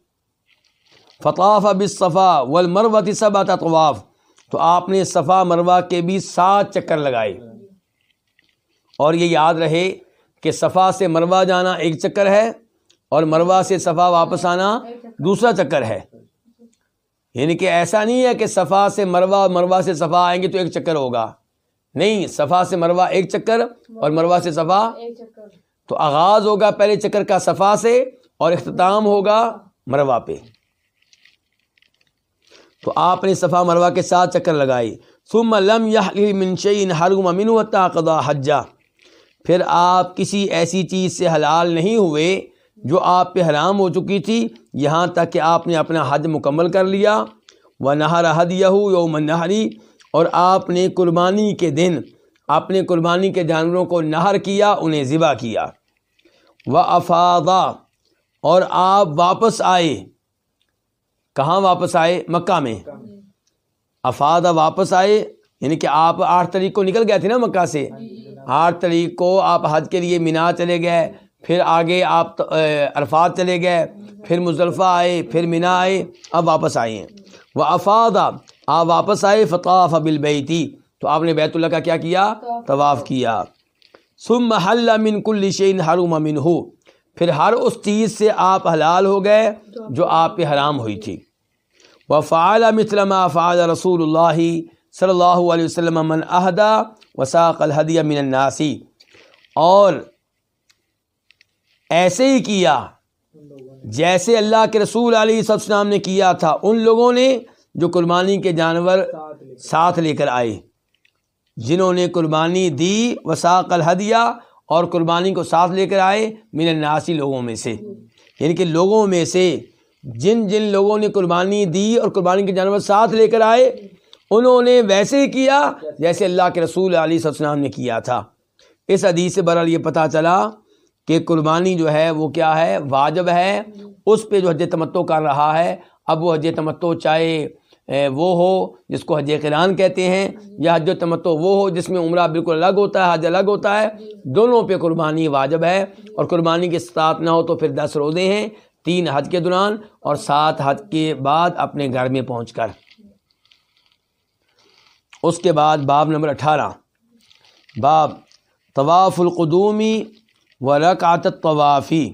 فطاف بالصفا والمروہ سبعۃ اطواف۔ تو آپ نے صفا مروہ کے بھی سات چکر لگائے۔ اور یہ یاد رہے کہ صفا سے مروہ جانا ایک چکر ہے اور مروہ سے صفا واپس آنا دوسرا چکر ہے۔ یعنی کہ ایسا نہیں ہے کہ صفا سے مروہ مروہ سے صفا آئیں گے تو ایک چکر ہوگا۔ نہیں، صفا سے مروہ ایک چکر اور مروہ سے صفا تو آغاز ہوگا پہلے چکر کا صفا سے اور اختتام ہوگا مروہ پہ۔ تو آپ نے صفا مروہ کے ساتھ چکر لگائی۔ ثم لم يحلل من شيء حرم منه قضى حجہ۔ پھر آپ کسی ایسی چیز سے حلال نہیں ہوئے جو آپ پہ حرام ہو چکی تھی۔ یہاں تک کہ آپ نے اپنا حج مکمل کر لیا۔ وہ نہر حد یہو یوم نہری اور آپ نے قربانی کے دن اپنے قربانی کے جانوروں کو نہر کیا، انہیں ذبح کیا۔ و افادا اور آپ واپس آئے۔ کہاں واپس آئے؟ مکہ میں۔ افادہ واپس آئے یعنی کہ آپ آٹھ تاریخ کو نکل گئے تھے نا مکہ سے۔ آٹھ تاریخ کو آپ حج کے لیے مینا چلے گئے، پھر آگے آپ عرفات چلے گئے، پھر مزدلفہ آئے، پھر مینا آئے، اب واپس آئے ہیں۔ وہ افادہ آپ واپس آئے، فطاف بالبیتی تو آپ نے بیت اللہ کا کیا کیا؟ طواف کیا۔ ثم حل من کل شین حرم منہ، پھر ہر اس چیز سے آپ حلال ہو گئے جو آپ پہ حرام ہوئی تھی۔ وفعل مثل ما فعل رسول اللہ صلی اللہ علیہ وسلم من اہدا وساق الحدیہ من الناسی اور ایسے ہی کیا جیسے اللہ کے رسول علیہ السلام نے کیا تھا، ان لوگوں نے جو قربانی کے جانور ساتھ لے ساتھ لے کر آئے، جنہوں نے قربانی دی، وساق الحدیہ اور قربانی کو ساتھ لے کر آئے من الناسی لوگوں میں سے۔ یعنی کہ لوگوں میں سے جن جن لوگوں نے قربانی دی اور قربانی کے جانور ساتھ لے کر آئے، انہوں نے ویسے ہی کیا جیسے اللہ کے رسول علیہ السلام نے کیا تھا۔ اس حدیث سے برحال یہ پتہ چلا کہ قربانی جو ہے وہ کیا ہے، واجب ہے۔ اس پہ جو حج تمتو کر رہا ہے، اب وہ حج تمتو چاہے وہ ہو، جس کو حج قران کہتے ہیں، یا حج تمتو وہ ہو جس میں عمرہ بالکل الگ ہوتا ہے، حج الگ ہوتا ہے، دونوں پہ قربانی واجب ہے۔ اور قربانی کے استطاعت نہ ہو تو پھر دس روزے ہیں۔ تین حج کے دوران اور سات حج کے بعد اپنے گھر میں پہنچ کر۔ اس کے بعد باب نمبر اٹھارہ۔ باب طواف القدومی و رکعت طوافی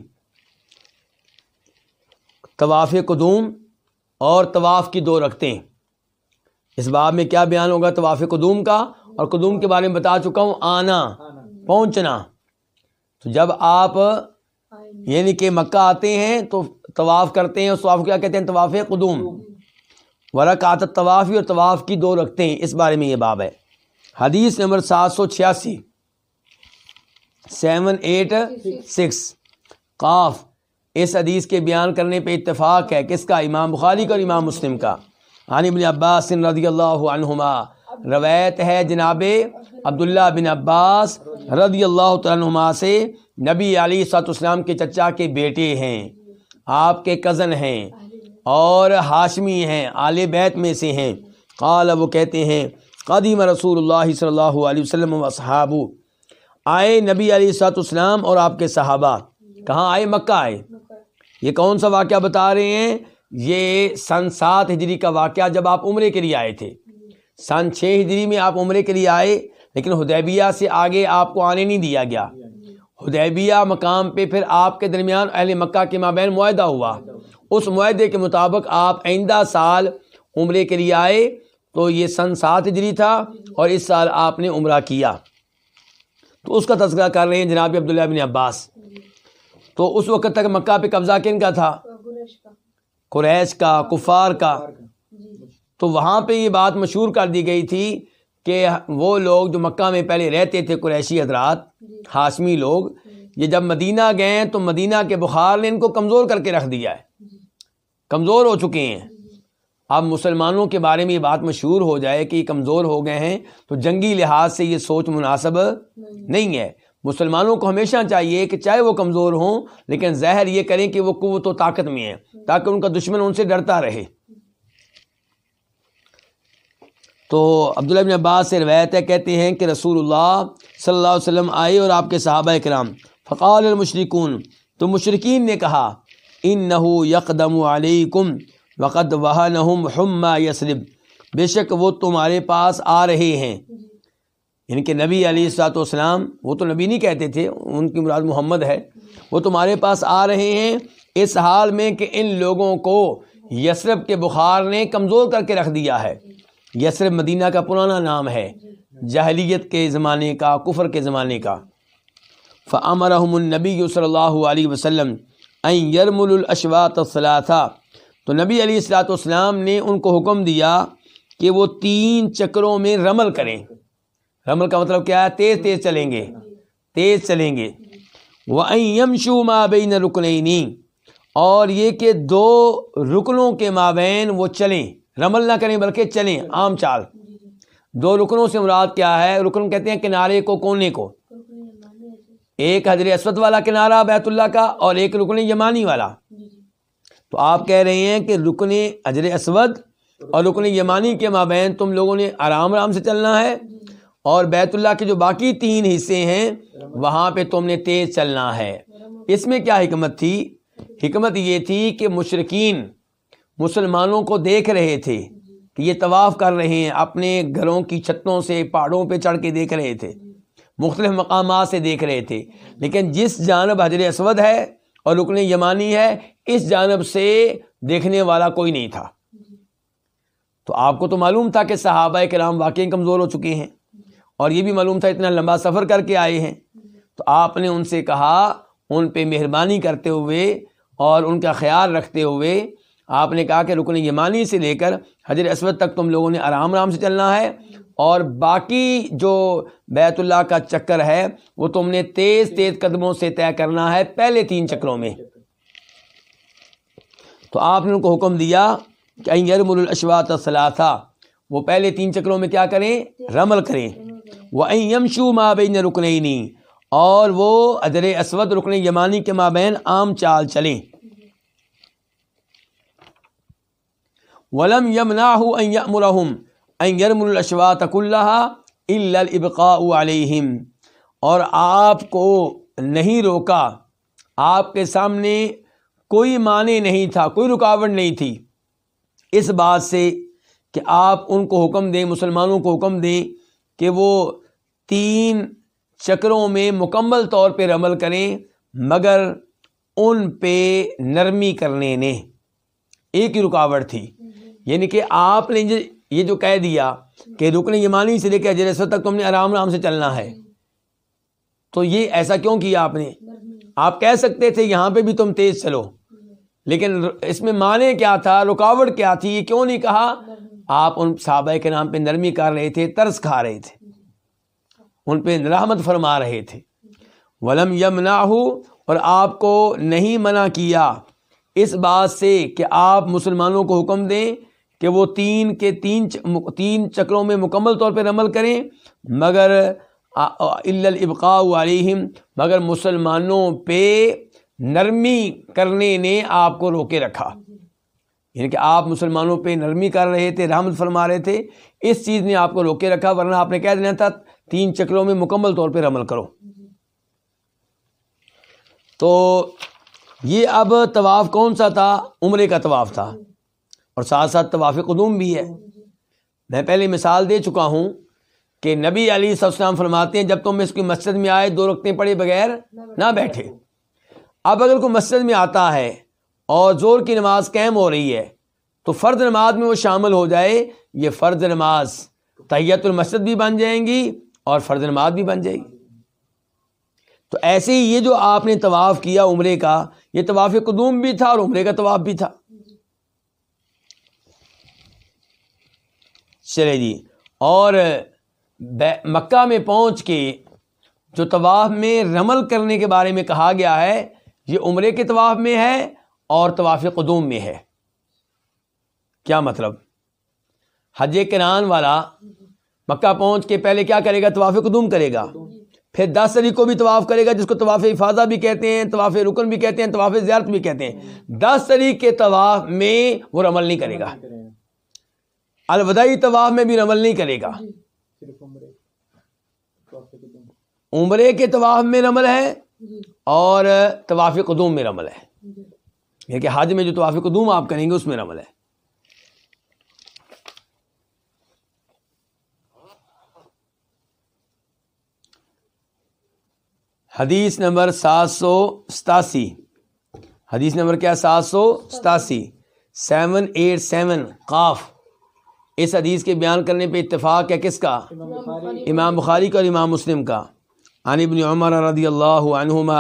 طواف قدوم اور طواف کی دو رکھتیں اس باب میں کیا بیان ہوگا طواف قدوم کا؟ اور قدوم کے بارے میں بتا چکا ہوں آنا آنا، پہنچنا۔ تو جب آپ یعنی کہ مکہ آتے ہیں تو طواف کرتے ہیں اس طواف کو کیا کہتے ہیں؟ طواف قدوم۔ ورکعت طوافی اور طواف کی دو رکھتے ہیں۔ اس بارے میں یہ باب ہے۔ حدیث نمبر سات سو چھیاسی۔ Seven eight six. قاف۔ اس حدیث کے بیان کرنے پہ اتفاق ہے۔ کس کا؟ امام بخاری کا اور امام مسلم کا۔ عن ابن عباس رضی اللہ عنہما۔ روایت ہے جناب عبداللہ بن عباس رضی اللہ تعالیٰ عنہما سے نبی علی صاحب اسلام کے چچا کے بیٹے ہیں، آپ کے کزن ہیں اور ہاشمی ہیں، آل بیت میں سے ہیں۔ قال، وہ کہتے ہیں، قدیم رسول اللہ صلی اللہ علیہ وسلم و صحابو آئے نبی علیہ صاحب اسلام اور آپ کے صحابہ۔ کہاں آئے؟ مکہ آئے۔ یہ کون سا واقعہ بتا رہے ہیں؟ یہ سن سات ہجری کا واقعہ جب آپ عمرے کے لیے آئے تھے۔ سن چھ ہجری میں آپ عمرے کے لیے آئے لیکن حدیبیہ سے آگے آپ کو آنے نہیں دیا گیا۔ حدیبیہ مقام پہ پھر آپ کے درمیان اہل مکہ کے مابین معاہدہ ہوا۔ اس معاہدے کے مطابق آپ آئندہ سال عمرے کے لیے آئے تو یہ سن سات ہجری تھا اور اس سال آپ نے عمرہ کیا۔ تو اس کا تذکرہ کر رہے ہیں جناب عبداللہ بن عباس۔ تو اس وقت تک مکہ پہ قبضہ کن کا تھا؟ قریش کا، کفار کا۔ تو وہاں پہ یہ بات مشہور کر دی گئی تھی کہ وہ لوگ جو مکہ میں پہلے رہتے تھے قریشی حضرات ہاشمی لوگ یہ جب مدینہ گئے تو مدینہ کے بخار نے ان کو کمزور کر کے رکھ دیا ہے۔ کمزور ہو چکے ہیں۔ اب مسلمانوں کے بارے میں یہ بات مشہور ہو جائے کہ یہ کمزور ہو گئے ہیں تو جنگی لحاظ سے یہ سوچ مناسب نہیں۔ ہے۔ مسلمانوں کو ہمیشہ چاہیے کہ چاہے وہ کمزور ہوں لیکن زہر یہ کریں کہ وہ قوت و طاقت میں ہیں تاکہ ان کا دشمن ان سے ڈرتا رہے۔ تو عبداللہ بن عباس سے روایت ہے، کہتے ہیں کہ رسول اللہ صلی اللہ علیہ وسلم آئے اور آپ کے صحابہ کرام، فقال المشرکون، تو مشرقین نے کہا ان نحو یکدم علیکم وقت وہ نحم حما یسرب۔ بے شک وہ تمہارے پاس آ رہے ہیں۔ یعنی ان کے نبی علی السلاۃ والسلام، وہ تو نبی نہیں کہتے تھے، ان کی مراد محمد ہے، وہ تمہارے پاس آ رہے ہیں اس حال میں کہ ان لوگوں کو یسرب کے بخار نے کمزور کر کے رکھ دیا ہے۔ یسرب مدینہ کا پرانا نام ہے جہلیت کے زمانے کا کفر کے زمانے کا۔ فعمرحم النبی صلی اللہ علیہ وسلم این یرم الاشواط الصلاثہ تو نبی علیہ السلاۃ والسلام نے ان کو حکم دیا کہ وہ تین چکروں میں رمل کریں۔ رمل کا مطلب کیا ہے؟ تیز تیز چلیں گے۔ تیز چلیں گے۔ وہ یمشو مابین رکنینی اور یہ کہ دو رکنوں کے مابین وہ چلیں۔ رمل نہ کریں بلکہ چلیں عام چال۔ دو رکنوں سے مراد کیا ہے؟ رکن کہتے ہیں کنارے کو کونے کو۔ ایک حضر اسود والا کنارہ بیت اللہ کا اور ایک رکن یمانی والا۔ تو آپ کہہ رہے ہیں کہ رکن حضر اسود اور رکن یمانی کے مابین تم لوگوں نے آرام آرام سے چلنا ہے۔ اور بیت اللہ کے جو باقی تین حصے ہیں وہاں پہ تم نے تیز چلنا ہے۔ اس میں کیا حکمت تھی؟ حکمت یہ تھی کہ مشرقین مسلمانوں کو دیکھ رہے تھے کہ یہ طواف کر رہے ہیں، اپنے گھروں کی چھتوں سے، پہاڑوں پہ چڑھ کے دیکھ رہے تھے، مختلف مقامات سے دیکھ رہے تھے۔ لیکن جس جانب حضر اسود ہے اور رکن یمانی ہے، اس جانب سے دیکھنے والا کوئی نہیں تھا۔ تو آپ کو تو معلوم تھا کہ صحابہ کرام واقعی کمزور ہو چکے ہیں اور یہ بھی معلوم تھا اتنا لمبا سفر کر کے آئے ہیں۔ تو آپ نے ان سے کہا، ان پہ مہربانی کرتے ہوئے اور ان کا خیال رکھتے ہوئے آپ نے کہا کہ رکن یمانی سے لے کر حضر اسود تک تم لوگوں نے آرام آرام سے چلنا ہے اور باقی جو بیت اللہ کا چکر ہے وہ تم نے تیز تیز قدموں سے طے کرنا ہے پہلے تین چکروں میں۔ تو آپ نے ان کو حکم دیا کہ یرم الاشوات ثلاثہ وہ پہلے تین چکروں میں کیا کریں؟ رمل کریں۔ وہ یمشو مابین رکنینی اور وہ ادر اسود رکن یمانی کے مابین عام چال چلیں۔ ولم یمناہ ان یامرہم ان یرم الاشوات کلہا الا علیہم اور آپ کو نہیں روکا، آپ کے سامنے کوئی معنی نہیں تھا، کوئی رکاوٹ نہیں تھی۔ اس بات سے کہ آپ ان کو حکم دیں، مسلمانوں کو حکم دیں کہ وہ تین چکروں میں مکمل طور پہ عمل کریں، مگر ان پہ نرمی کرنے نے۔ ایک ہی رکاوٹ تھی۔ یعنی کہ آپ نے یہ جو کہہ دیا کہ رکن یمانی سے لے کے اجر تک تم نے آرام آرام سے چلنا ہے۔ تو یہ ایسا کیوں کیا آپ نے؟ آپ کہہ سکتے تھے یہاں پہ بھی تم تیز چلو، لیکن اس میں معنی کیا تھا؟ رکاوٹ کیا تھی؟ یہ کیوں نہیں کہا؟ آپ ان صحابہ کے نام پہ نرمی کر رہے تھے طرز کھا رہے تھے۔ ان پہ رحمت فرما رہے تھے۔ ولم یمنا اور آپ کو نہیں منع کیا۔ اس بات سے کہ آپ مسلمانوں کو حکم دیں کہ وہ تین کے تین تین چکروں میں مکمل طور پہ عمل کریں، مگر الابقاء علیہم، مگر مسلمانوں پہ نرمی کرنے نے آپ کو روکے رکھا۔ یعنی کہ آپ مسلمانوں پہ نرمی کر رہے تھے، رحمت فرما رہے تھے، اس چیز نے آپ کو روکے رکھا، ورنہ آپ نے کہہ دینا تھا، تین چکروں میں مکمل طور پہ عمل کرو۔ تو یہ اب طواف کون سا تھا؟ عمرے کا طواف تھا۔ اور ساتھ ساتھ طواف قدوم بھی ہے۔ میں پہلے مثال دے چکا ہوں کہ نبی علی السلام فرماتے ہیں، جب تم اس کی مسجد میں آئے، دو رکھتے پڑے بغیر نہ بیٹھے۔ اب اگر کوئی مسجد میں آتا ہے اور زور کی نماز قائم ہو رہی ہے، تو فرد نماز میں وہ شامل ہو جائے۔ یہ فرد نماز تحیت المسجد بھی بن جائیں گی اور فرد نماز بھی بن جائے گی۔ تو ایسے ہی یہ جو آپ نے طواف کیا عمرے کا، یہ طواف قدوم بھی تھا اور عمرے کا طواف بھی تھا۔ چلے جی۔ اور مکہ میں پہنچ کے جو طواف میں رمل کرنے کے بارے میں کہا گیا ہے، یہ عمرے کے طواف میں ہے اور طواف قدوم میں ہے۔ کیا مطلب؟ حج کران والا مکہ پہنچ کے پہلے کیا کرے گا؟ طواف قدوم کرے گا۔ پھر دس تاریخ کو بھی طواف کرے گا، جس کو طواف حفاظہ بھی کہتے ہیں، طواف رکن بھی کہتے ہیں، طواف زیارت بھی کہتے ہیں۔ دس تاریخ کے طواف میں وہ رمل نہیں کرے گا۔ الوداعی طواف میں بھی رمل نہیں کرے گا۔ عمرے۔ کے طواف میں رمل ہے اور طواف قدوم میں رمل ہے۔ یہ کہ حج میں جو طواف قدوم آپ کریں گے اس میں رمل ہے۔ حدیث نمبر سات سو ستاسی۔ حدیث نمبر کیا؟ سات سو ستاسی۔ سیون ایٹ سیون قاف۔ اس حدیث کے بیان کرنے پہ اتفاق ہے کس کا؟ امام بخاری کا اور امام مسلم کا۔ عن ابن عمر رضی اللہ عنہما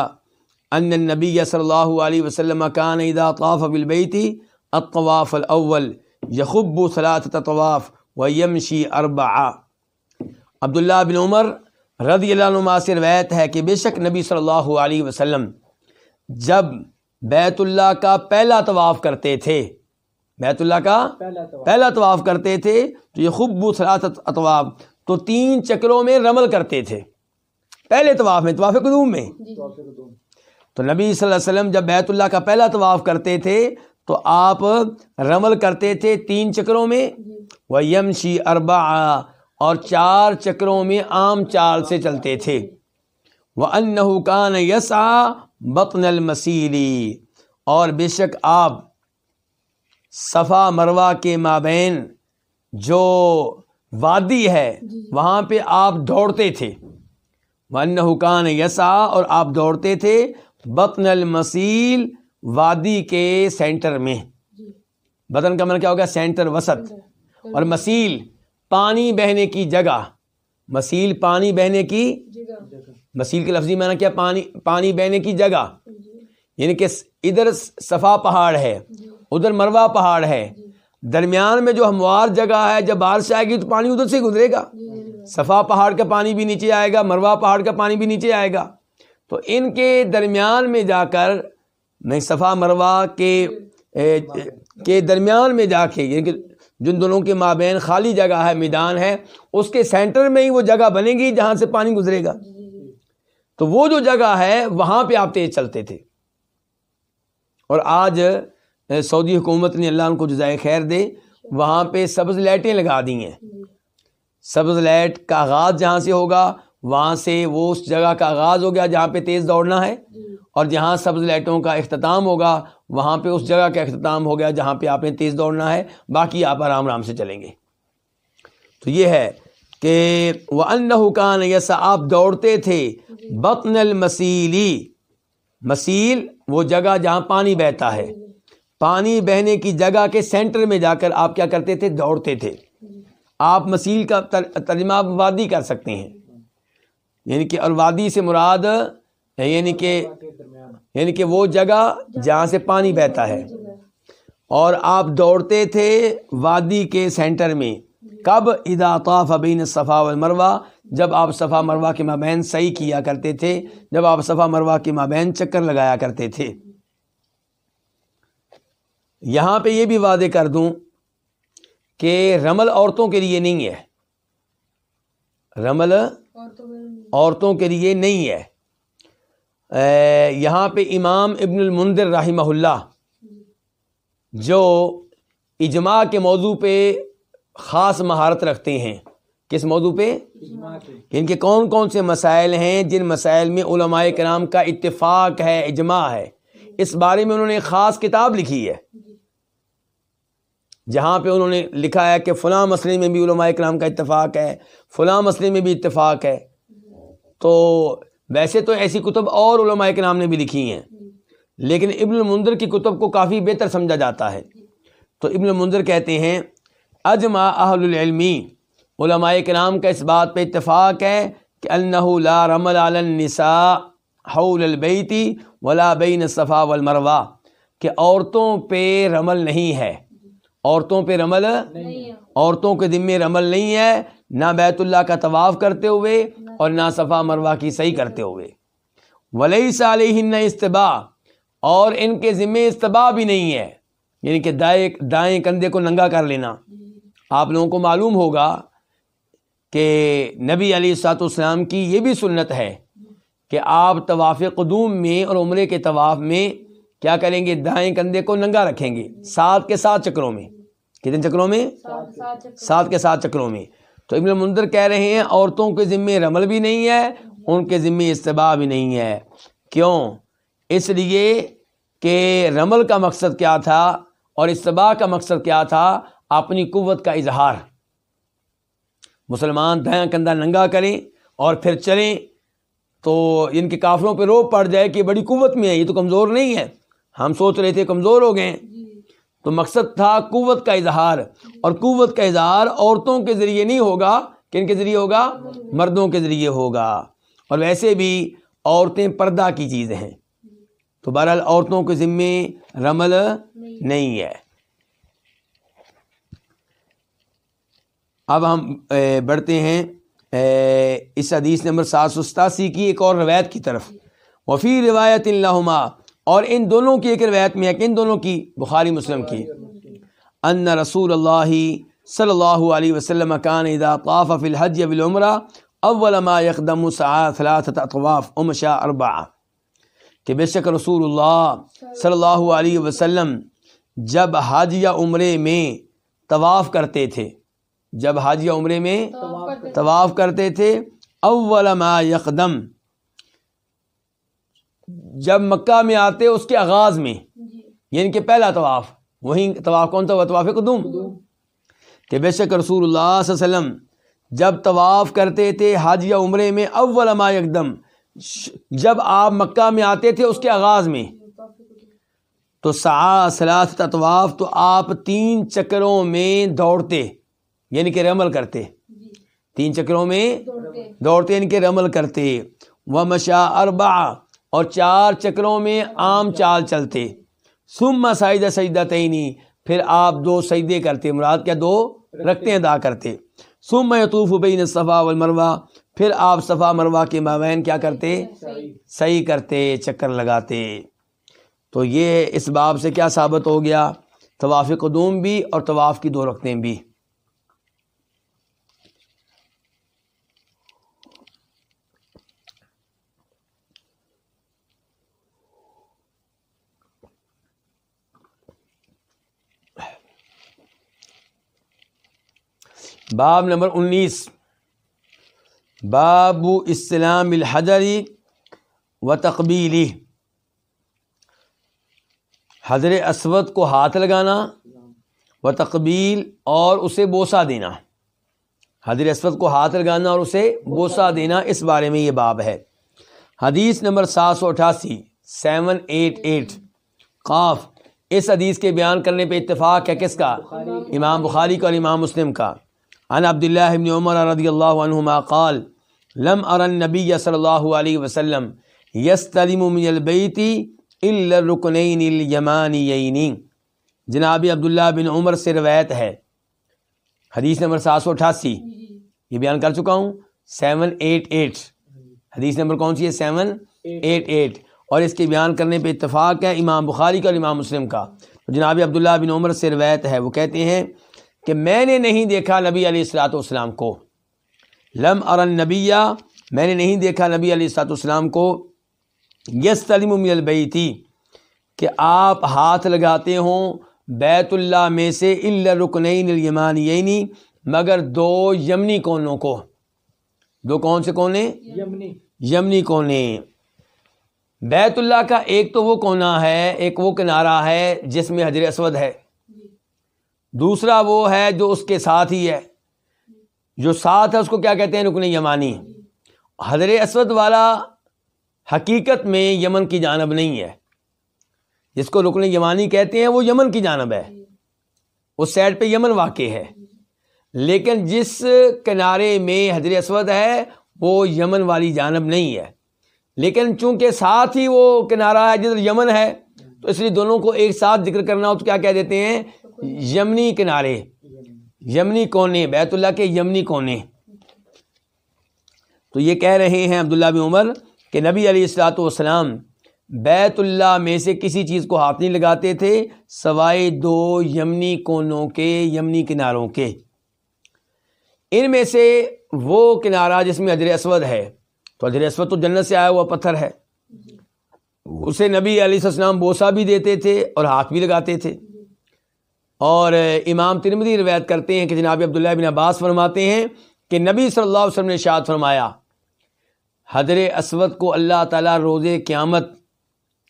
ان النبی صلی اللہ علیہ وسلم کان اذا طاف بالبیت الطواف الاول یخب ثلاثة طواف ویمشی اربعا عبداللہ بن عمر رضی اللہ عنہ سے روایت ہے کہ بے شک نبی صلی اللہ علیہ وسلم جب بیت اللہ کا پہلا طواف کرتے تھے بیت اللہ کا پہلا طواف. کرتے تھے تو یہ خوب اطواف تو تین چکروں میں رمل کرتے تھے۔ پہلے طواف میں طواف قدوم میں۔ تو نبی صلی اللہ علیہ وسلم جب بیت اللہ کا پہلا طواف کرتے تھے تو آپ رمل کرتے تھے تین چکروں میں۔ وہ یمشی اربا اور چار چکروں میں عام چال سے چلتے تھے۔ وہ انحکان یسا بطن المسیری اور بے شک آپ صفا مروا کے مابین جو وادی ہے وہاں پہ آپ دوڑتے تھے۔ ون حکان یسا اور آپ دوڑتے تھے بطن المسیل وادی کے سینٹر میں۔ بطن کا من کیا ہوگا سینٹر وسط۔ اور مسیل پانی بہنے کی جگہ۔ مسیل پانی بہنے کی مسیل کے لفظی معنی کیا؟ پانی پانی بہنے کی جگہ۔ یعنی کہ ادھر صفا پہاڑ ہے۔ ادھر مروا پہاڑ ہے۔ درمیان میں جو ہموار جگہ ہے جب بارش آئے گی تو پانی ادھر سے گزرے گا۔ صفا پہاڑ کا پانی بھی نیچے آئے گا مروا پہاڑ کا پانی بھی نیچے آئے گا۔ تو ان کے درمیان میں جا کر میں صفا مروا کے کے درمیان میں جا کے یعنی کہ جن دونوں کے مابین خالی جگہ ہے میدان ہے اس کے سینٹر میں ہی وہ جگہ بنے گی جہاں سے پانی گزرے گا۔ تو وہ جو جگہ ہے وہاں پہ آپ تیز چلتے تھے۔ اور آج سعودی حکومت نے اللہ ان کو جزائے خیر دے، وہاں پہ سبز لائٹیں لگا دی ہیں۔ سبز لائٹ کا آغاز جہاں سے ہوگا، وہاں سے وہ اس جگہ کا آغاز ہو گیا جہاں پہ تیز دوڑنا ہے۔ اور جہاں سبز لائٹوں کا اختتام ہوگا، وہاں پہ اس جگہ کا اختتام ہو گیا جہاں پہ آپ نے تیز دوڑنا ہے۔ باقی آپ آرام آرام سے چلیں گے۔ تو یہ ہے کہ وہ ان حکان یسا آپ دوڑتے تھے۔ بطن المسیلی مسیل وہ جگہ جہاں پانی بہتا ہے۔ پانی بہنے کی جگہ کے سینٹر میں جا کر آپ کیا کرتے تھے؟ دوڑتے تھے۔ آپ مسیل کا ترجمہ وادی کر سکتے ہیں۔ یعنی کہ اور وادی سے مراد یعنی کہ یعنی کہ وہ جگہ جہاں سے پانی بہتا ہے۔ اور آپ دوڑتے تھے وادی کے سینٹر میں۔ کب؟ ادا طاف بین صفا و جب آپ صفا مروا کے مابین صحیح کیا کرتے تھے، جب آپ صفا مروا کے مابین چکر لگایا کرتے تھے۔ یہاں پہ یہ بھی وعدے کر دوں کہ رمل عورتوں کے لیے نہیں ہے۔ رمل عورتوں کے لیے نہیں ہے۔ یہاں پہ امام ابن المندر رحمہ اللہ جو اجماع کے موضوع پہ خاص مہارت رکھتے ہیں۔ کس موضوع پہ؟ ان کے کون کون سے مسائل ہیں جن مسائل میں علماء کرام کا اتفاق ہے، اجماع ہے۔ اس بارے میں انہوں نے خاص کتاب لکھی ہے۔ جہاں پہ انہوں نے لکھا ہے کہ فلاں مسئلے میں بھی علماء کرام کا اتفاق ہے، فلاں مسئلے میں بھی اتفاق ہے۔ تو ویسے تو ایسی کتب اور علماء کرام نے بھی لکھی ہیں، لیکن ابن المنظر کی کتب کو کافی بہتر سمجھا جاتا ہے۔ تو ابن المنظر کہتے ہیں، اجمع اہل العلمی علماء کرام کا اس بات پہ اتفاق ہے کہ انہ لا رمل علی النساء حول البیتی ولا بین الصفا والمروہ، کہ عورتوں پہ رمل نہیں ہے۔ عورتوں پہ رمل عورتوں کے ذمے رمل نہیں ہے نہ بیت اللہ کا طواف کرتے ہوئے اور نہ صفا مروہ کی صحیح کرتے ہوئے۔ ولی صالح استباع اور ان کے ذمے استباع بھی نہیں ہے۔ یعنی کہ دائیں دائیں کندھے کو ننگا کر لینا۔ آپ لوگوں کو معلوم ہوگا کہ نبی علی سات السلام کی یہ بھی سنت ہے کہ آپ طواف قدوم میں اور عمرے کے طواف میں کیا کریں گے؟ دائیں کندھے کو ننگا رکھیں گے سات کے سات چکروں میں۔ کتنے چکروں میں؟ سات کے سات چکروں میں۔ تو ابن منظر کہہ رہے ہیں عورتوں کے ذمے رمل بھی نہیں ہے ان کے ذمے استباع بھی نہیں ہے۔ کیوں؟ اس لیے کہ رمل کا مقصد کیا تھا اور استباع کا مقصد کیا تھا؟ اپنی قوت کا اظہار۔ مسلمان دایاں کندھا ننگا کریں اور پھر چلیں تو ان کے کافروں پہ روپ پڑ جائے کہ بڑی قوت میں ہے یہ تو کمزور نہیں ہے۔ ہم سوچ رہے تھے کمزور ہو گئے۔ تو مقصد تھا قوت کا اظہار، اور قوت کا اظہار عورتوں کے ذریعے نہیں ہوگا، کن کے ذریعے ہوگا؟ مردوں کے ذریعے ہوگا۔ اور ویسے بھی عورتیں پردہ کی چیزیں ہیں۔ تو بہرحال عورتوں کے ذمے رمل نہیں ہے۔ اب ہم بڑھتے ہیں اس حدیث نمبر سات سو ستاسی کی ایک اور روایت کی طرف۔ وفی روایت اللہ اور ان دونوں کی ایک روایت میں ہے کہ ان دونوں کی بخاری مسلم کی ان رسول اللہ صلی اللہ علیہ وسلم کان اذا طاف فی الحج بالعمرہ اول ما يقدم سعى ثلاثه اطواف امشا اربعہ۔ کہ بے شک رسول اللہ صلی اللہ علیہ وسلم جب حج یا عمرے میں طواف کرتے تھے جب حج یا عمرے میں طواف کرتے تھے اول ما یقدم جب مکہ میں آتے اس کے آغاز میں یعنی کہ پہلا طواف وہیں طواف کون تھا؟ طواف قدوم۔ کہ بے شک رسول اللہ صلی اللہ علیہ وسلم جب طواف کرتے تھے حج یا عمرے میں اول ما یکدم جب آپ مکہ میں آتے تھے اس کے آغاز میں۔ تو سا سلاس طواف تو آپ تین چکروں میں دوڑتے یعنی کہ رمل کرتے۔ تین چکروں میں دوڑتے۔ یعنی کہ رمل کرتے۔ وہ مشا اربا اور چار چکروں میں عام چال چلتے۔ سم سائدہ سجدہ تعینی پھر آپ دو سجدے کرتے، مراد کیا دو؟ رکھتے، ادا کرتے۔ سم یطوف بین صفا والمروہ، پھر آپ صفا مروا کے مابین کیا کرتے؟ صحیح کرتے، چکر لگاتے۔ تو یہ اس باب سے کیا ثابت ہو گیا؟ طواف قدوم بھی اور طواف کی دو رکھتے بھی۔ باب نمبر انیس۔ باب اسلام الحجری و تقبیلی۔ حضر اسود کو ہاتھ لگانا و تقبیل اور اسے بوسا دینا۔ حضر اسود کو ہاتھ لگانا اور اسے بوسا دینا اس بارے میں یہ باب ہے۔ حدیث نمبر سات سو اٹھاسی سیون ایٹ ایٹ۔ قاف اس حدیث کے بیان کرنے پہ اتفاق ہے کس کا؟ امام بخاری کا اور امام مسلم کا۔ عن عبداللہ ابن عمر رضی اللہ عنہما قال، لم ارن نبی صلی اللہ علیہ وسلم یستلم من البیتی الا الرکنین الیمانیین جناب عبداللہ بن عمر سے روایت ہے۔ حدیث نمبر سات سو اٹھاسی۔ یہ بیان کر چکا ہوں۔ Seven eight eight. حدیث نمبر کون سی ہے؟ Seven eight eight. اور اس کے بیان کرنے پہ اتفاق ہے امام بخاری کا اور امام مسلم کا۔ جناب عبداللہ بن عمر سے روایت ہے۔ وہ کہتے ہیں کہ میں نے نہیں دیکھا نبی علیہ السلاۃ والسلام کو۔ لم ارن نبیہ میں نے نہیں دیکھا نبی علیہ السلاۃ والسلام کو۔ یس تلیم البیتی کہ آپ ہاتھ لگاتے ہوں بیت اللہ میں سے اللہ رکنین الیمانیینی مگر دو یمنی کونوں کو۔ دو کون سے کونے یمنی۔ یمنی کونے بیت اللہ کا ایک تو وہ کونا ہے ایک وہ کنارہ ہے جس میں حجر اسود ہے۔ دوسرا وہ ہے جو اس کے ساتھ ہی ہے۔ جو ساتھ ہے اس کو کیا کہتے ہیں؟ رکن یمانی۔ حضر اسود والا حقیقت میں یمن کی جانب نہیں ہے۔ جس کو رکن یمانی کہتے ہیں وہ یمن کی جانب ہے۔ اس سائڈ پہ یمن واقع ہے۔ لیکن جس کنارے میں حضر اسود ہے، وہ یمن والی جانب نہیں ہے۔ لیکن چونکہ ساتھ ہی وہ کنارہ ہے، جدھر یمن ہے، تو اس لیے دونوں کو ایک ساتھ ذکر کرنا ہو تو کیا کہہ دیتے ہیں؟ یمنی کنارے۔ یمنی کونے، بیت اللہ کے یمنی کونے۔ تو یہ کہہ رہے ہیں عبداللہ بن عمر کہ نبی علیہ السلاۃ والسلام بیت اللہ میں سے کسی چیز کو ہاتھ نہیں لگاتے تھے سوائے دو یمنی کونوں کے، یمنی کناروں کے۔ ان میں سے وہ کنارہ جس میں حضر اسود ہے۔ تو حضر اسود تو جنت سے آیا ہوا پتھر ہے۔ اسے نبی علیہ السلام بوسا بھی دیتے تھے اور ہاتھ بھی لگاتے تھے۔ اور امام ترمدی روایت کرتے ہیں کہ جناب عبداللہ بن عباس فرماتے ہیں کہ نبی صلی اللہ علیہ وسلم نے شاد فرمایا حضر اسود کو اللہ تعالیٰ روز قیامت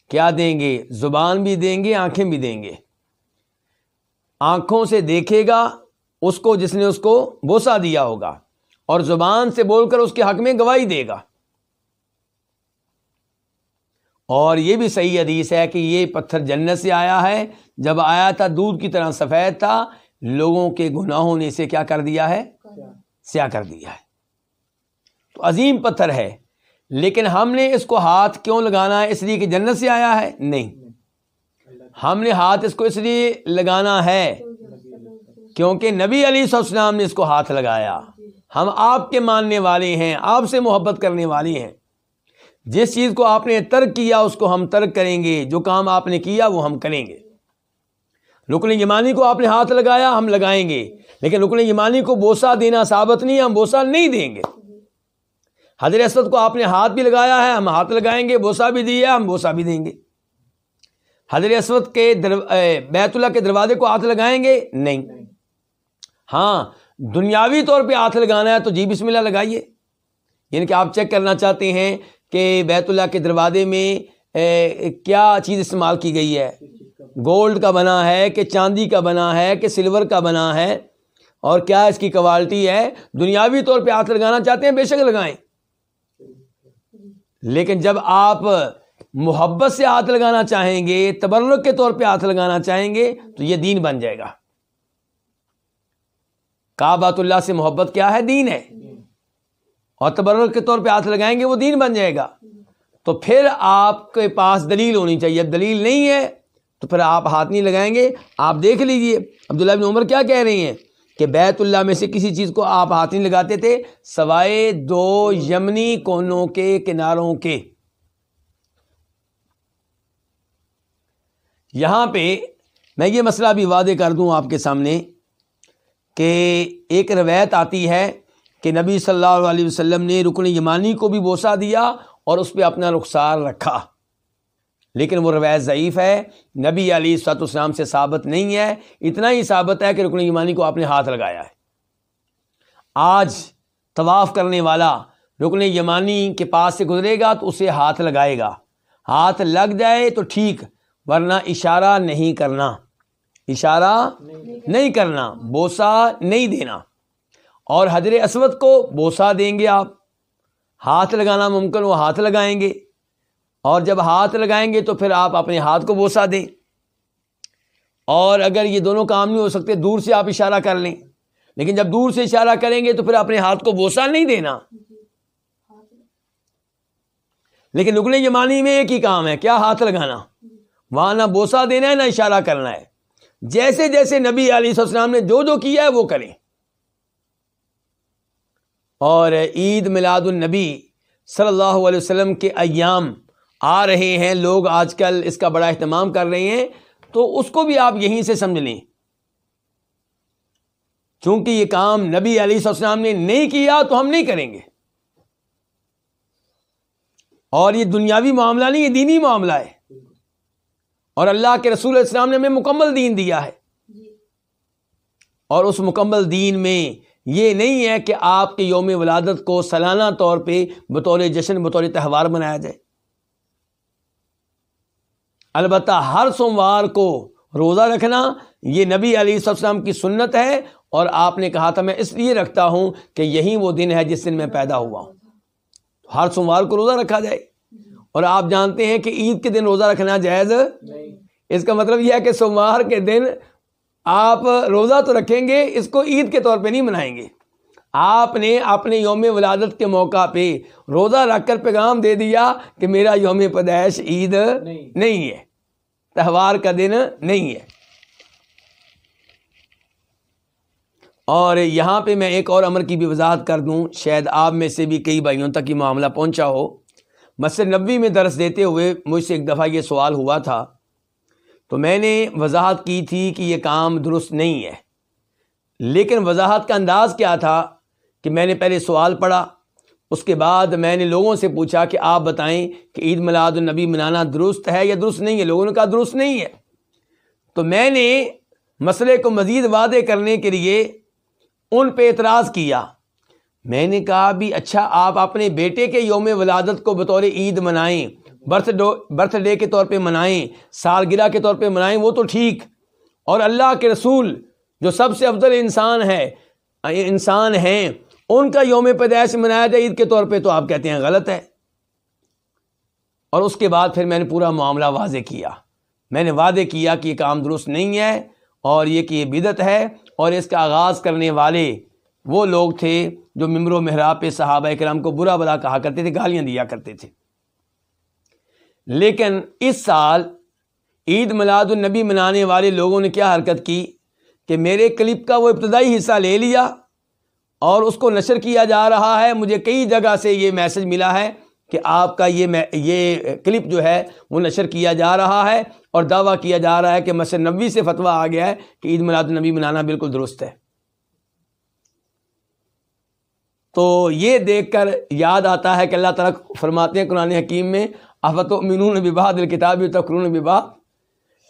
کیا دیں گے؟ زبان بھی دیں گے، آنکھیں بھی دیں گے۔ آنکھوں سے دیکھے گا، اس کو، جس نے اس کو بوسا دیا ہوگا، اور زبان سے بول کر اس کے حق میں گواہی دے گا۔ اور یہ بھی صحیح حدیث ہے کہ یہ پتھر جنت سے آیا ہے جب آیا تھا دودھ کی طرح سفید تھا، لوگوں کے گناہوں نے اسے کیا کر دیا ہے؟ سیاہ کر دیا ہے۔ تو عظیم پتھر ہے، لیکن ہم نے اس کو ہاتھ کیوں لگانا ہے؟ اس لیے کہ جنت سے آیا ہے؟ نہیں۔ ہم نے ہاتھ اس کو اس لیے لگانا ہے کیونکہ نبی علی السلام نے اس کو ہاتھ لگایا۔ ہم آپ کے ماننے والے ہیں، آپ سے محبت کرنے والے ہیں۔ جس چیز کو آپ نے ترک کیا، اس کو ہم ترک کریں گے، جو کام آپ نے کیا، وہ ہم کریں گے۔ رکن یمانی کو آپ نے ہاتھ لگایا، ہم لگائیں گے۔ لیکن رکن یمانی کو بوسا دینا ثابت نہیں، ہم بوسا نہیں دیں گے۔ حضر اسود کو آپ نے ہاتھ بھی لگایا ہے، ہم ہاتھ لگائیں گے بوسا بھی دیا ہم بوسا بھی دیں گے۔ حضر اسود کے در... بیت اللہ کے دروازے کو ہاتھ لگائیں گے؟ نہیں۔ ہاں دنیاوی طور پہ ہاتھ لگانا ہے تو جی بسم اللہ لگائیے۔ یعنی کہ آپ چیک کرنا چاہتے ہیں کہ بیت اللہ کے دروازے میں کیا چیز استعمال کی گئی ہے؟ گولڈ کا بنا ہے، کہ چاندی کا بنا ہے، کہ سلور کا بنا ہے۔ اور کیا اس کی کوالٹی ہے؟ دنیاوی طور پہ ہاتھ لگانا چاہتے ہیں، بے شک لگائیں۔ لیکن جب آپ محبت سے ہاتھ لگانا چاہیں گے، تبرک کے طور پہ ہاتھ لگانا چاہیں گے، تو یہ دین بن جائے گا۔ کعبۃ اللہ سے محبت کیا ہے؟ دین ہے۔ اور تبرک کے طور پہ ہاتھ لگائیں گے، وہ دین بن جائے گا۔ تو پھر آپ کے پاس دلیل ہونی چاہیے۔ دلیل نہیں ہے تو پھر آپ ہاتھ نہیں لگائیں گے، آپ دیکھ لیجیے۔ عبداللہ بن عمر کیا کہہ رہی ہیں؟ کہ بیت اللہ میں سے کسی چیز کو آپ ہاتھ نہیں لگاتے تھے، سوائے دو یمنی کونوں کے کناروں کے۔ یہاں پہ میں یہ مسئلہ بھی وعدے کر دوں آپ کے سامنے کہ ایک روایت آتی ہے کہ نبی صلی اللہ علیہ وسلم نے رکن یمانی کو بھی بوسا دیا اور اس پہ اپنا رخسار رکھا۔ لیکن وہ روایت ضعیف ہے۔ نبی علی سات اسلام سے ثابت نہیں ہے۔ اتنا ہی ثابت ہے کہ رکن یمانی کو آپ نے ہاتھ لگایا ہے۔ آج طواف کرنے والا رکن یمانی کے پاس سے گزرے گا تو اسے ہاتھ لگائے گا۔ ہاتھ لگ جائے تو ٹھیک، ورنہ اشارہ نہیں کرنا۔ اشارہ نہیں کرنا بوسا نہیں دینا۔ اور حضر اسود کو بوسا دیں گے آپ۔ ہاتھ لگانا ممکن، وہ ہاتھ لگائیں گے۔ اور جب ہاتھ لگائیں گے تو پھر آپ اپنے ہاتھ کو بوسا دیں۔ اور اگر یہ دونوں کام نہیں ہو سکتے، دور سے آپ اشارہ کر لیں۔ لیکن جب دور سے اشارہ کریں گے تو پھر اپنے ہاتھ کو بوسا نہیں دینا۔ لیکن رکن یمانی میں ایک ہی کام ہے، کیا ہاتھ لگانا؟ وہاں نہ بوسا دینا ہے، نہ اشارہ کرنا ہے۔ جیسے جیسے نبی علیہ السلام نے جو جو کیا ہے، وہ کریں۔ اور عید میلاد النبی صلی اللہ علیہ وسلم کے ایام آ رہے ہیں، لوگ آج کل اس کا بڑا اہتمام کر رہے ہیں، تو اس کو بھی آپ یہیں سے سمجھ لیں۔ چونکہ یہ کام نبی علیہ السلام نے نہیں کیا تو ہم نہیں کریں گے۔ اور یہ دنیاوی معاملہ نہیں، یہ دینی معاملہ ہے۔ اور اللہ کے رسول السلام نے ہمیں مکمل دین دیا ہے۔ اور اس مکمل دین میں یہ نہیں ہے کہ آپ کے یوم ولادت کو سالانہ طور پہ بطور جشن، بطور تہوار منایا جائے۔ البتہ ہر سوموار کو روزہ رکھنا یہ نبی علیہ السلام کی سنت ہے اور آپ نے کہا تھا میں اس لیے رکھتا ہوں کہ یہی وہ دن ہے جس دن میں پیدا ہوا ہوں۔ ہر سوموار کو روزہ رکھا جائے۔ اور آپ جانتے ہیں کہ عید کے دن روزہ رکھنا جائز؟ اس کا مطلب یہ ہے کہ سوموار کے دن آپ روزہ تو رکھیں گے اس کو عید کے طور پہ نہیں منائیں گے۔ آپ نے اپنے یوم ولادت کے موقع پہ روزہ رکھ کر پیغام دے دیا کہ میرا یوم پیدائش عید۔ نہیں ہے۔ تہوار کا دن نہیں ہے۔ اور یہاں پہ میں ایک اور امر کی بھی وضاحت کر دوں۔ شاید آپ میں سے بھی کئی بھائیوں تک یہ معاملہ پہنچا ہو۔ مسجد نبی میں درس دیتے ہوئے مجھ سے ایک دفعہ یہ سوال ہوا تھا۔ تو میں نے وضاحت کی تھی کہ یہ کام درست نہیں ہے۔ لیکن وضاحت کا انداز کیا تھا کہ میں نے پہلے سوال پڑھا۔ اس کے بعد میں نے لوگوں سے پوچھا کہ آپ بتائیں کہ عید میلاد النبی منانا درست ہے یا درست نہیں ہے؟ لوگوں نے کہا درست نہیں ہے۔ تو میں نے مسئلے کو مزید واضح کرنے کے لیے ان پہ اعتراض کیا۔ میں نے کہا بھی اچھا آپ اپنے بیٹے کے یوم ولادت کو بطور عید منائیں، برتھ ڈو، برتھ ڈے کے طور پہ منائیں، سالگرہ کے طور پہ منائیں، وہ تو ٹھیک۔ اور اللہ کے رسول جو سب سے افضل انسان ہے، انسان ہیں ان کا یوم پیدائش منایا جائے، عید کے طور پہ تو آپ کہتے ہیں غلط ہے۔ اور اس کے بعد پھر میں نے پورا معاملہ واضح کیا۔ میں نے وعدے کیا کہ یہ کام درست نہیں ہے اور یہ کہ یہ بدت ہے اور اس کا آغاز کرنے والے وہ لوگ تھے جو ممبر و محراب پہ صحابہ کرام کو برا بلا کہا کرتے تھے، گالیاں دیا کرتے تھے۔ لیکن اس سال عید میلاد النبی منانے والے لوگوں نے کیا حرکت کی کہ میرے کلپ کا وہ ابتدائی حصہ لے لیا۔ اور اس کو نشر کیا جا رہا ہے۔ مجھے کئی جگہ سے یہ میسج ملا ہے کہ آپ کا یہ یہ کلپ جو ہے وہ نشر کیا جا رہا ہے اور دعویٰ کیا جا رہا ہے کہ مسجد نبی سے فتویٰ آ گیا ہے کہ عید میلاد النبی منانا بالکل درست ہے۔ تو یہ دیکھ کر یاد آتا ہے کہ اللہ تعالیٰ فرماتے ہیں قرآن حکیم میں آفت و امین الباء دل کتاب تقرون الباء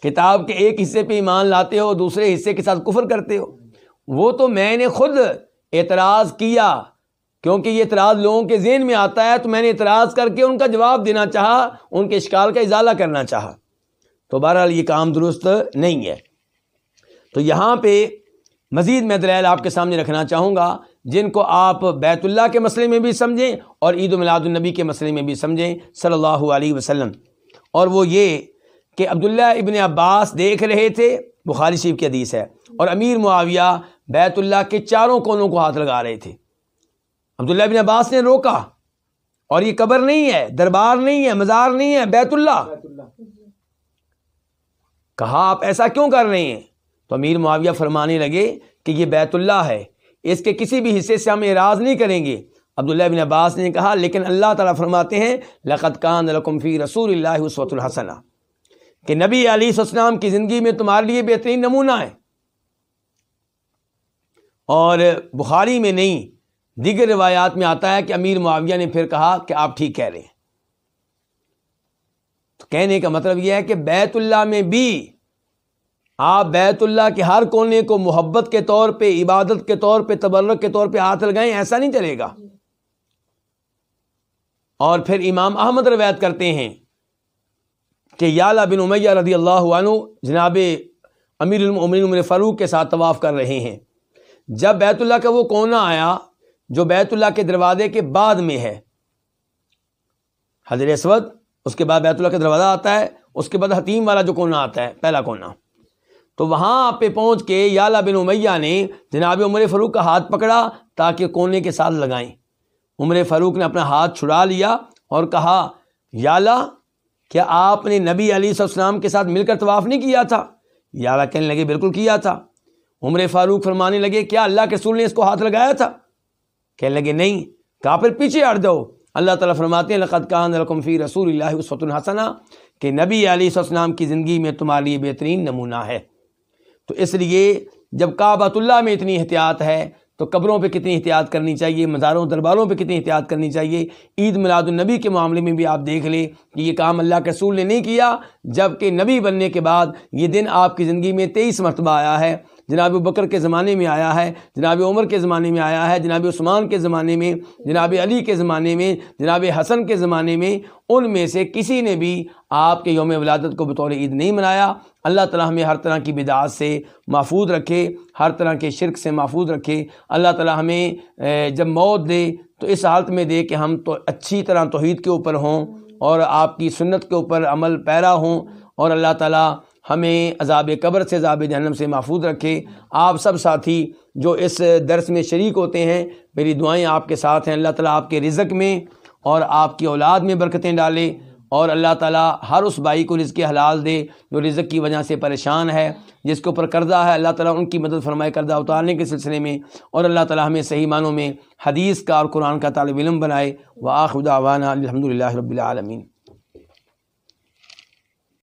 کتاب کے ایک حصے پہ ایمان لاتے ہو دوسرے حصے کے ساتھ کفر کرتے ہو۔ وہ تو میں نے خود اعتراض کیا، کیونکہ یہ اعتراض لوگوں کے ذہن میں آتا ہے، تو میں نے اعتراض کر کے ان کا جواب دینا چاہا، ان کے اشکال کا ازالہ کرنا چاہا۔ تو بہرحال یہ کام درست نہیں ہے۔ تو یہاں پہ مزید میں دلائل آپ کے سامنے رکھنا چاہوں گا، جن کو آپ بیت اللہ کے مسئلے میں بھی سمجھیں اور عید و میلاد النبی کے مسئلے میں بھی سمجھیں، صلی اللہ علیہ وسلم۔ اور وہ یہ کہ عبداللہ ابن عباس دیکھ رہے تھے، بخاری شریف کی حدیث ہے۔ اور امیر معاویہ بیت اللہ کے چاروں کونوں کو ہاتھ لگا رہے تھے۔ عبداللہ ابن عباس نے روکا۔ اور یہ قبر نہیں ہے، دربار نہیں ہے، مزار نہیں ہے، بیت اللہ۔ بیت اللہ کہا، آپ ایسا کیوں کر رہے ہیں؟ تو امیر معاویہ فرمانے لگے کہ یہ بیت اللہ ہے۔ اس کے کسی بھی حصے سے ہم اعراض نہیں کریں گے۔ عبداللہ بن عباس نے کہا، لیکن اللہ تعالیٰ فرماتے ہیں لقت کان لکم فی رسول اللہ وسوۃ الحسنہ۔ کہ نبی علیہ السلام کی زندگی میں تمہارے لیے بہترین نمونہ ہے۔ اور بخاری میں نہیں، دیگر روایات میں آتا ہے کہ امیر معاویہ نے پھر کہا کہ آپ ٹھیک کہہ رہے ہیں۔ تو کہنے کا مطلب یہ ہے کہ بیت اللہ میں بھی آپ بیت اللہ کے ہر کونے کو محبت کے طور پہ، عبادت کے طور پہ، تبرک کے طور پہ ہاتھ لگائیں، ایسا نہیں چلے گا۔ اور پھر امام احمد روایت کرتے ہیں کہ یالا بن امیہ رضی اللہ عنہ جناب امیر المؤمنین عمر فاروق کے ساتھ طواف کر رہے ہیں۔ جب بیت اللہ کا وہ کونا آیا جو بیت اللہ کے دروازے کے بعد میں ہے۔ حضر اسود، اس کے بعد بیت اللہ کا دروازہ آتا ہے، اس کے بعد حتیم والا جو کونا آتا ہے، پہلا کونا۔ تو وہاں پہ پہنچ کے یالا بن امیہ نے جناب عمر فاروق کا ہاتھ پکڑا تاکہ کونے کے ساتھ لگائیں۔ عمر فاروق نے اپنا ہاتھ چھڑا لیا اور کہا یالا کیا آپ نے نبی علی السلام کے ساتھ مل کر طواف نہیں کیا تھا؟ یالا کہنے لگے، بالکل کیا تھا۔ عمر فاروق فرمانے لگے، کیا اللہ کے رسول نے اس کو ہاتھ لگایا تھا؟ کہنے لگے، نہیں کہا پھر پیچھے ہٹ جاؤ۔ اللہ تعالیٰ فرماتے ہیں، لقد کان لکم فی رسول اللہ وسوۃ الحسنہ کہ نبی علیہ السلام کی زندگی میں تمہارے لیے بہترین نمونہ ہے۔ تو اس لیے جب کعبۃ اللہ میں اتنی احتیاط ہے، تو قبروں پہ کتنی احتیاط کرنی چاہیے، مزاروں، درباروں پہ کتنی احتیاط کرنی چاہیے۔ عید میلاد النبی کے معاملے میں بھی آپ دیکھ لیں کہ یہ کام اللہ کے رسول نے نہیں کیا جبکہ نبی بننے کے بعد یہ دن آپ کی زندگی میں تیئیس مرتبہ آیا ہے۔ جناب بکر کے زمانے میں آیا ہے، جناب عمر کے زمانے میں آیا ہے، جناب عثمان کے زمانے میں، جناب علی کے زمانے میں، جناب حسن کے زمانے میں، ان میں سے کسی نے بھی آپ کے یوم ولادت کو بطور عید نہیں منایا۔ اللہ تعالیٰ ہمیں ہر طرح کی بدعات سے محفوظ رکھے، ہر طرح کے شرک سے محفوظ رکھے۔ اللہ تعالیٰ ہمیں جب موت دے تو اس حالت میں دے کہ ہم تو اچھی طرح توحید کے اوپر ہوں اور آپ کی سنت کے اوپر عمل پیرا ہوں اور اللہ تعالیٰ ہمیں عذاب قبر سے عذاب جہنم سے محفوظ رکھے۔ آپ سب ساتھی جو اس درس میں شریک ہوتے ہیں، میری دعائیں آپ کے ساتھ ہیں۔ اللہ تعالیٰ آپ کے رزق میں اور آپ کی اولاد میں برکتیں ڈالے اور اللہ تعالیٰ ہر اس بھائی کو رزق حلال دے جو رزق کی وجہ سے پریشان ہے، جس کے اوپر قرضہ ہے۔ اللہ تعالیٰ ان کی مدد فرمائے قرضہ اتارنے کے سلسلے میں اور اللہ تعالیٰ ہمیں صحیح معنوں میں حدیث کا اور قرآن کا طالب علم بنائے۔ وہ آخدا الحمد للہ رب العالمین۔